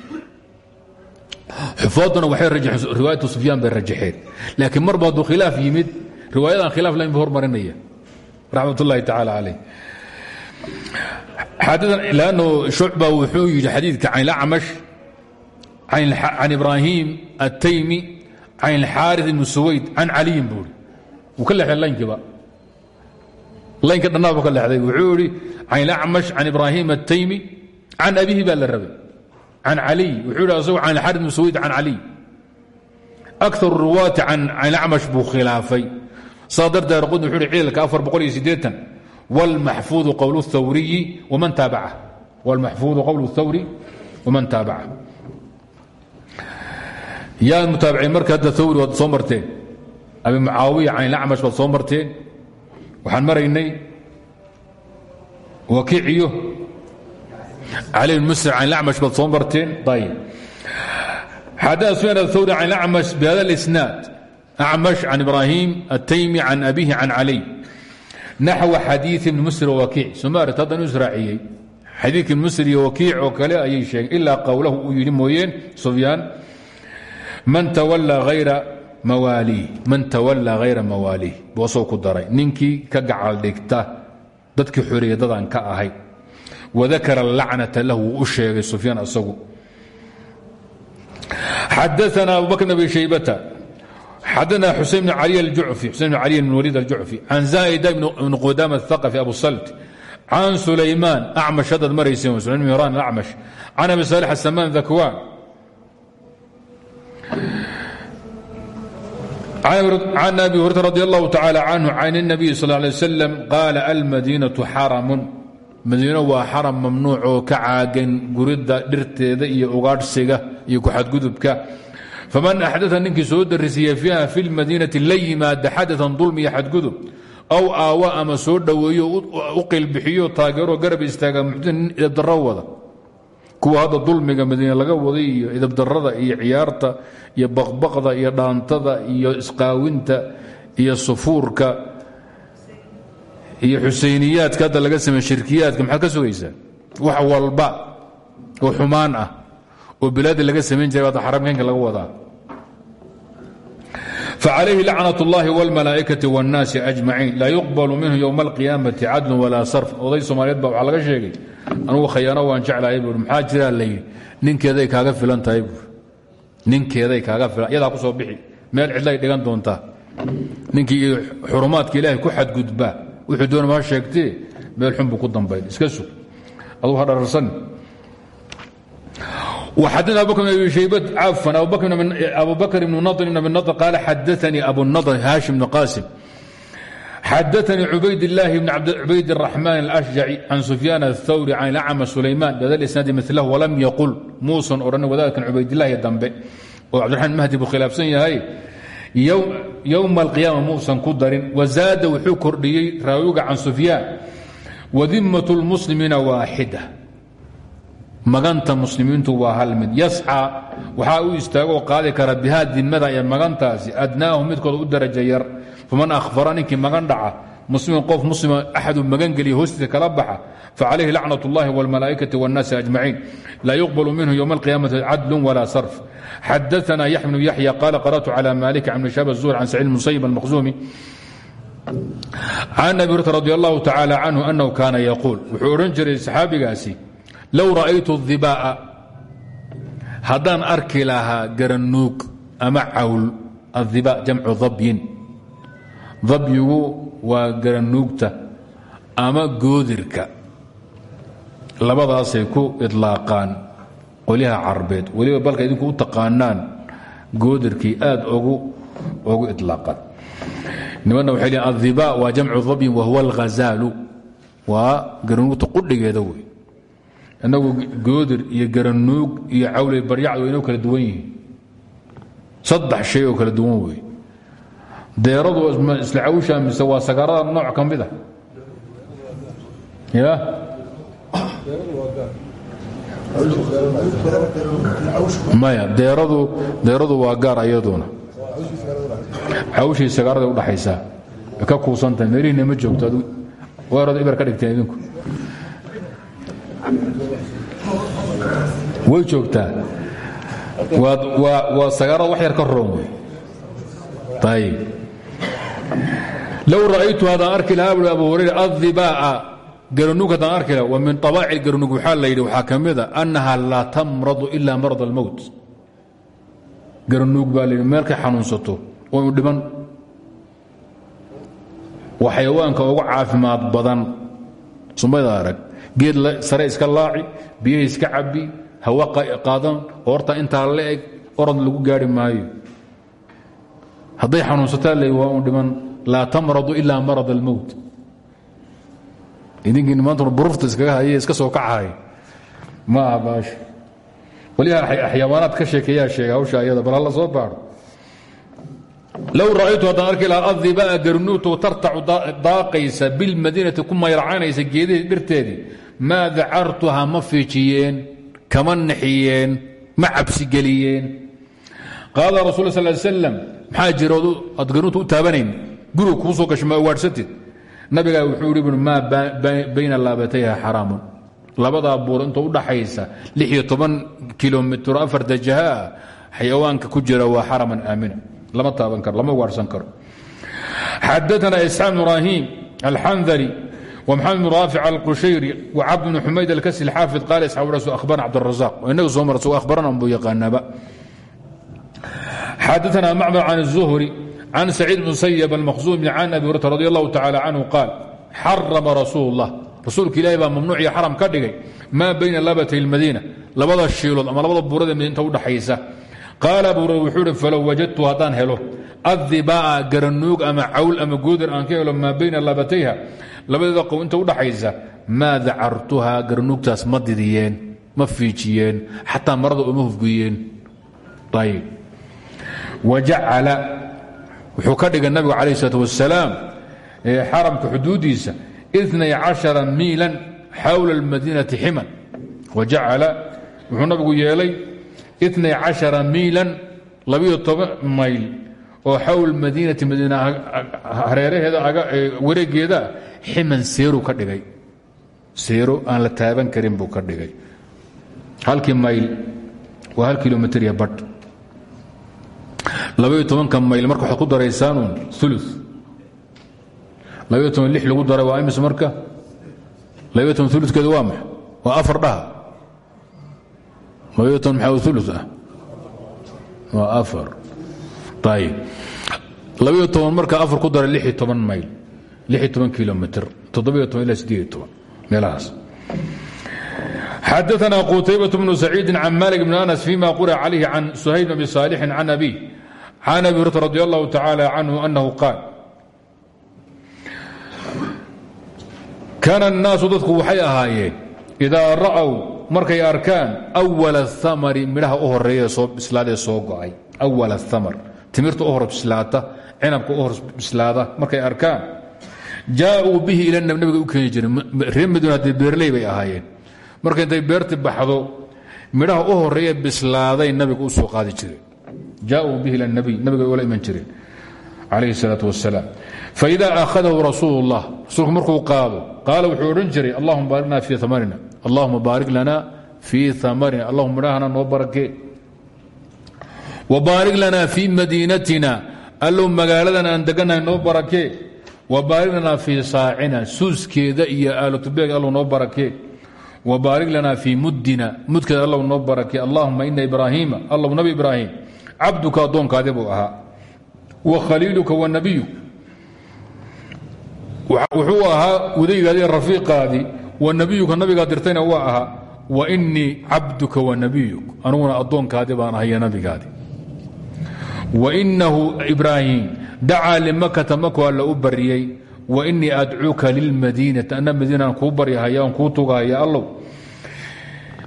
Xufaaduna waxay rajaeen riwaayatu sufyaan bay rajaxeen. Laakiin marba hadduu khilaaf yimid riwaayadan khilaaf lahayn bu hormarinaya raxmat ullaahi tacaala calayh lannu shucba wuxuu yidhi xadiidka can ilacmash can ibraahiim ataymi can ilxaaris ibni suwayd can caliyin buu i wuu ka leexeen laynkiiba laynka dhannaabuu ka leexday. Wuxuu idhi can ilacmash can ibraahim ataymi can abihi baa la rabay. Can caliy wuxuu idhi asagu can ilxarid musawiid can caliy akaru ruwaati can ilacmash buu khilaafay. Saa darteed qud wuxuu ihi ciidalka afar boqol iyo siddeetan wlmaxfuudu qowlu hawriyi waman taabacah wlmaxfuudu qowlu thawri waman taabacah yaad mutaabaceen marka hadda hawri waad soo marteen. Abi mucaawiya can ilacmash baad soo marteen waxaan maraynay wakiiciyo cali musr can lacmash baad soo marteen. Ayb xadana sufyaan athawri can acmash bi hada اlisnaad acmash can ibraahim ataymi can abihi can cali. Naxwa xadiii ibni musr wakiic somaart haddan israaciyey. Xadiidka ibni musr iyo wakiic oo kale ayay sheegeen. Ilaa qowlahu uu yidhi mooyeen sufyaan man tawalaa hayra mawaalii man tawallaa hayra mawaaliih boosou ku daray. Ninkii ka gacal dhigta dadkii xoreeya ka ahay. Wadakara lacnata lahu u sheegay sufyaan asagu xadaana abubakr abi shaybata xadaana xusein bn ali aljucfi xusein bn cali bn waliid aljucfi can zaa'ida ibn qudaama athaqafi abu salt can sulaymaan acmash haddaad marayseen sulayman imran alacmash can abi saalix asamaan dhakwaan can abi hurata radi allahu tacaala canhu can اnabiy sal lay wslam qaala almadiinatu xaramun madiino waa xaram mamnuuc oo ka caagan guridda dhirteeda iyo ugaadhsiga iyo kuxadgudubka. Faman axdaa ninkii soo darisiya fiiha fi lmadiinati la yimaada xadaan dulmi iyo xadgudub aw aawa ama soo dhoweeyo u qilbixiyo taageero garab istaaga muxdin kuwa hadda dulmiga madiine laga waday iyo idabdarada iyo ciyaarta iyo baqbaqda iyo dhaantada iyo isqaawinta iyo sufuurka iyo xuseyniyaadka hadda laga samey shirkiyaadka maxaad ka sugaysaa wax walba oo xumaan ah oo bilaadi laga samayn jiray hadda xaramkeynka laga wadaa فعليه لعنة الله والملائكة والناس أجمعين لا يقبل منه يوم القيامة عدل ولا صرف oday soomaaliyeed ba waa laga sheegay anugu khayaano waan jeclahay buui maxaa jiraa layidhi ninkeeday kaaga filan tahay buui ninkeeday kaaga filan iyadaa ku soo bixi meel cidlay dhigan doontaa ninkii xurumaadka ilaahay ku xadgudbaa wuxuu doona ma sheegtee meel xun buu ku dambayn iska sug aduu ha dhararsan وxadثna abu bkr بن abi shaybة cafan abu bakr بن نضr بن abi نضr qal xadaثnii abu النضr hashim بن qasim xadaثnii cubayd الlahi بn cubayd الرaحman الأشجعي can سufyaan الثwrي can أcmى sulayman bhada isnaadi milah وlam yaqul muusan odhan wadaadkan cubaydlahi dambe oo cabdiرaحman mahdi buu khilaafsan yahay yowma القiyama muusan ku darin wazaada wuxuu kordhiyey raawiga can sufyaan وdimaة الmuslimiina waaxida maganta muslimiintu waa hal mid yascaa waxaa u istaagoo qaadi kara bihaa dimada ee magantaasi adnaahu midkooda u daraja yar faman akhfara ninkii magan dhaca muslimin qof muslima axadu magan geliya hoostiisa kala baxa facalayhi lacnat اllahi wاlmalaa'ikati wاnnaasi ajmaciin laa yuqbalu minhu ywma alqiyaamati cadlu wala sarf xadaana yaxya bnu yaxya qaala qara'tu cala malik can shab الzuhri can sacid musayib almaqzumi can abi hurata radi allahu tacaala canhu anahu kaana yaquul wuxuu odhan jiray saxaabigaasi low ra'aytu dibaa'a haddaan arki lahaa garanuug ama cawl adiba jamcu dabyin dabyigu waa garanuugta ama goodirka. Labadaasay ku idlaaqaan qolyaha carbeed. Weliba balka idinku u taqaanaan goodirkii aad ogu idlaaqaan nimanna waxay leein adiba waa jamcu dabyin wahuwa alghazaalu. Waa garanuugta qudhigeeda wey inagu goodir iyo garanuug iyo cawley baryacdu inoo kala duwan yihiin. Saddex shay oo kala duwan wey deeradu isla cawsha mise waa sagarada nooc ka mid a ya? Maya deeradu deeradu waa gaar ayaduna cawshii sagarada udhaxaysaa ka kuusantahay meelihiina ma joogto ad weeradu ibar ka dhigteen idinku way joogtaa. Waa sagaarada wax yar ka roon wey low ra'aytu haddaan arki lahaa bui abu hurayra adibaa'a garanuug haddaan arki laha wa min abaaci garanuug waxaa la yidhi waxaa ka annaha laa tamradu ila marad almowt garanuug baa la yidhi meelkay xanuunsato oo u dhiman. Waa xayawaanka uga caafimaad badan sumayda arag geed sare iska laaci biyaha iska cabbi hawa qaadan oorta intaa la eg lagu gaari maayo. Hadday xanuunsataa le waa un dhiman laa tamradu ilaa marad almowt idinkiin maanta bururta iskaga haye iska soo kacahay ma aha baasha waliha xayawaanaad ka sheekeeyaa sheega hawsha ayada bal halla soo baaro low ra'aytu haddaan arki lahaa adibaa garnuutu tartacu daaqaysa bilmadiinati ku mayrcanaysa geedihii dhirteedii maa dacartuhaa ma fiijiyeen kama naxiyeen ma cabsigeliyeen qaala rasul sal slam maxaa jira aad garnuuta u taabanayn? Guriga kuu soo gasho ma waadhsatid? Nabigaa wuxuu ihi maa bayna laabatayha xaraamun. Labadaa buur inta udhaxaysa lixiyo toban kilomitr afar dajahaa xayawaanka ku jira waa xaraman aamina. Lama taaban karo lama waadhsan karo. Xadaana isxaaq bn ibrahim alxandali ومحمد بن رافع القشيري وعبد بن حميد الكسي الحافظ قال اسحاق رسول أخبرنا عبد الرزاق وإنه سومر سوى أخبرنا أبو يقانبا حدثنا معمر عن الزهري عن سعيد بن سيب المخزومي عن أبي هريرة رضي الله تعالى عنه قال حرم رسول الله رسولك إلهي بقى ممنوع يا حرم كدغي ما بين لبتي المدينة لبدا الشيلود أما لبدا بورد من انت ودحيسة قال أبو هريرة فلو وجدت هدان هلو الذباء قرنوق أما عول أما قودر أن كيلو ما بين لبتيها labadeeda qow inta udhaxaysa maa dacartuhaa garnuugtaas ma didiyeen ma fiijiyeen xataa marada uma hufguyeen. Ayb wajacala wuxuu ka dhigay nabigu calayh isalaat wasalaam xaramka xuduuddiisa inay cashara miilan xawla almadiinati ximan. Wajacala wuxuu nabigu yeelay inay cashara miilan labiyo toban mayl oo xawl madiinati madiina hareeraheeda wareegeeda ximan seeru ka dhigay. Seero aan la taaban karin buu ka dhigay. Halkii mayl waa hal kilomitr iyo badh. Labaiyo tobanka mayl marka waxaad ku daraysaanuun ulu labaiyo toban lix lagu daray waa imis marka? Labaiyo toban ulukeedu waa max? Waa afar dhaha. Labaiyo toban maxaa ulu ah? Waa afar. Ayb labaiyo toban marka afar ku daray lixiyo toban mayl lixiyo toban kilomitr toddobiyo toban ilaa sideediyo toban meelahaas xadaثna qutaybaة bnu saciidi can malik bn anas fima qura calayhi can suhayb bn abi saalixin can abi can abi hurata radi allahu tacala canhu anahu qaal kaana الnaasu dadku waxay ahaayeen idaa ra'w markay arkaan أwal الhamari midhaha u horeeya soo bislaadee soo go'ay awal الhamar timirta u hor bislaata cinabka u hor bislaada markay arkaan jaauu bihi ila nabiga u keeni jireen reer madiina haddee beerley bay ahaayeen. Marka intay beerti baxdo midhaha u horreeya bislaaday nabiga u soo qaadi jireen jaauu bihi ila nabiy nabiga ula iman jireen calayhi salaatu wasalaam faida akhadahu rasuulu اllah rasuulku markuu qaado qaala wuxuu odhan jiray allahuma baarik lana fii amarina allahuma baarik lana fii amarina allahuma midhahana noo barakee wbaarik lana fii madiinatina allow magaaladan aan deganahay noo barakee wabaarik lana fii saacina suuskeeda iyo aalatubeeg allow noo barakee wbaarik lana fii muddina mudkeeda allow noo barakee allahuma ina ibraahiima allow nabi ibraahim cabduka addoonkaadi buu ahaa. Wa khaliiluka wa nabiyuk wuxuu ahaa udaygaadi rafiiqaadii wa nabiyuka nabigaa dirtayna waa ahaa. Wa inii cabduka wa nabiyuk aniguna addoonkaadi baan ahaya nabigaadi. Wainahu ibraahim dacaa limakata maku alla u baryey wainii adcuuka lilmadiinati ana madiinaan kuu baryahaya on kuu tugahaya allow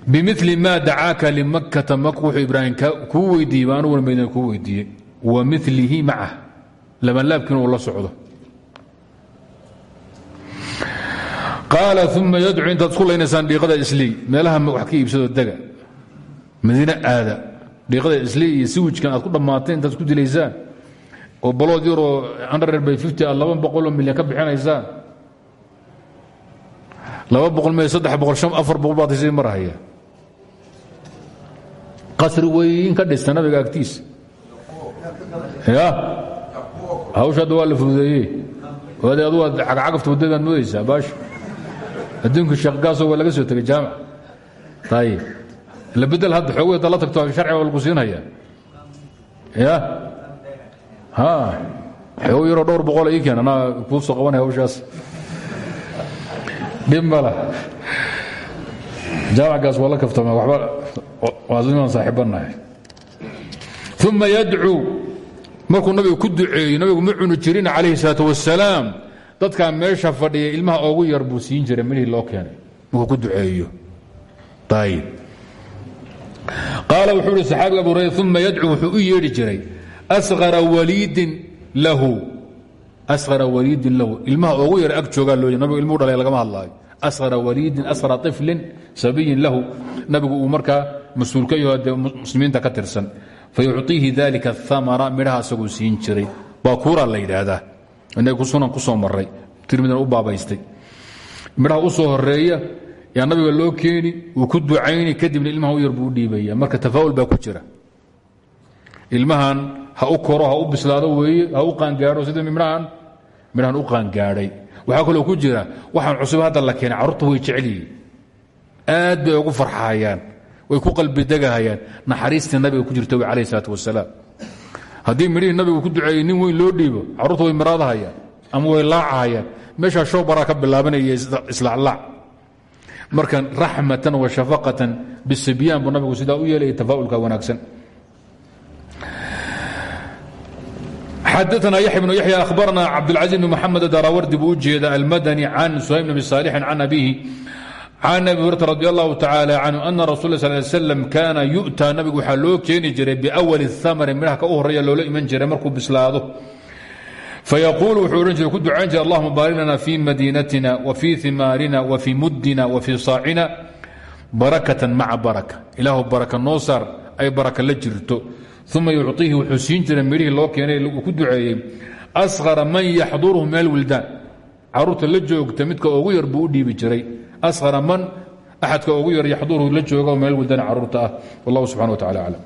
bimili ma dacaaka limakata mak wuxuu ibraahim kuu weydiiyey ba aniguna madiina kuu weydiiyey wa milihi macah labanlaabkiina uu la socdo qaala uma yadcu intaad isku laynaysaan dhiiqada islii meelaha wax ka iibsado dega madiine aada dhiiqada islii iyo siwijkan ku dhammaateen intaad isku dilaysaan oo balood yaroo by laba milyan ka bixinaysaan. Laba boqol me saddex boqol shan afar boqol baad haysay mar haya qasri weyn ka dhista nabiga agtiisa. Ya. Hawsha hadda waa la fududeeye ade adu aad cagcagafta waddadaad moodaysaa baasha adduunka sheekgaaso waa laga soo tegay jaamac. Ayib la bedel hadda xoog hadda la tagto sharciga waa lagu siinaya ya xoog yaroo dhowr boqol ii keen anaa soo qabanaya hawshaas. Dhib mala jaamacgaas waa la kaftama waba waasimaan saaxiibanahay uma yadcuu markuu nabigu ku duceeyey nabigu ma cuni jirin calayhi salaat wasalaam dadkaa meesha fadhiya ilmaha oogu yar buu siin jiray midhii loo keenay. Markuu ku duceeyo. Ayib qaala wuxuu ihi saxaabiga abu hurayra uma wuxuu u yeedhi jiray ara waliidin lahu ilmaha ugu yar ag joogaa loo nabigu ilmuu dhalay lagama hadlaayo asara waliidin asra طiflin sabiyin lahu nabigu uu markaa mas'uul ka yaho dee muslimiinta ka tirsan fayuciihi dalika اamara midhaha asagoo siin jiray waa kuuraa la yidhaahdaa inag sunan ku soo maray tirmidana u baabaystay midhaha u soo horreeya yaa nabiga loo keeni uu ku ducayni kadibna ilmaha u yar buu u dhiibaya marka tafaawul baa ku jira ilmahan ha u koro ha u bislaado weeye ha u qaangaadho sida midhahan midhahan u qaangaadhay waxaa kaloo ku jira waxaan cusub hadda la keenay carruurta way jecel yihiin aad bay ugu farxahayaan way ku qalbidegahayaan naxariistii nabiga ku jirta way calayh salaat wasalaam haddii midhihii nabigu ku duceeyey nin weyn loo dhiibo carruurta way maraadahayaan ama way laacahayaan. Meeshaa shoo baraa ka bilaabanaya islaclaac marka raxmatan wa shafaqatan bisibyaan buu nabigu sidaa u yeelaya tafaa'ulka wanaagsan xadaثna yaحya بن yaحya أhbarna cabdالcaزيز بن mحamed darawardi buu u jeeda almadني can سhayم بn صاalح can abihi can abi hurata radi allahu tacaalى canhu ana rasul ه sl slm kaana yu'taa nabigu waxaa loo keeni jiray biأwali الhamri midhaha ka u horeeya loola iman jiray markuu bislaado fayaquul wuxuu odhan jiray ku ducayn jiray allahuma baarik lana fii madiinatina wafii himaarina wafii muddina wafii saacina barakatan maca baraka ilaahu baraka noo saar ay baraka la jirto ثم yuciihi wuxuu siin jiray midhihii loo keenay ku duceeyey asqara من yaxduruhu min alwildaan carruurta la joogta midka ugu yar buu u dhiibi jiray asqara man axadka ugu yar yaxduruhu la jooga min alwildaan carruurta ah wallahu subxana wa tacala aclam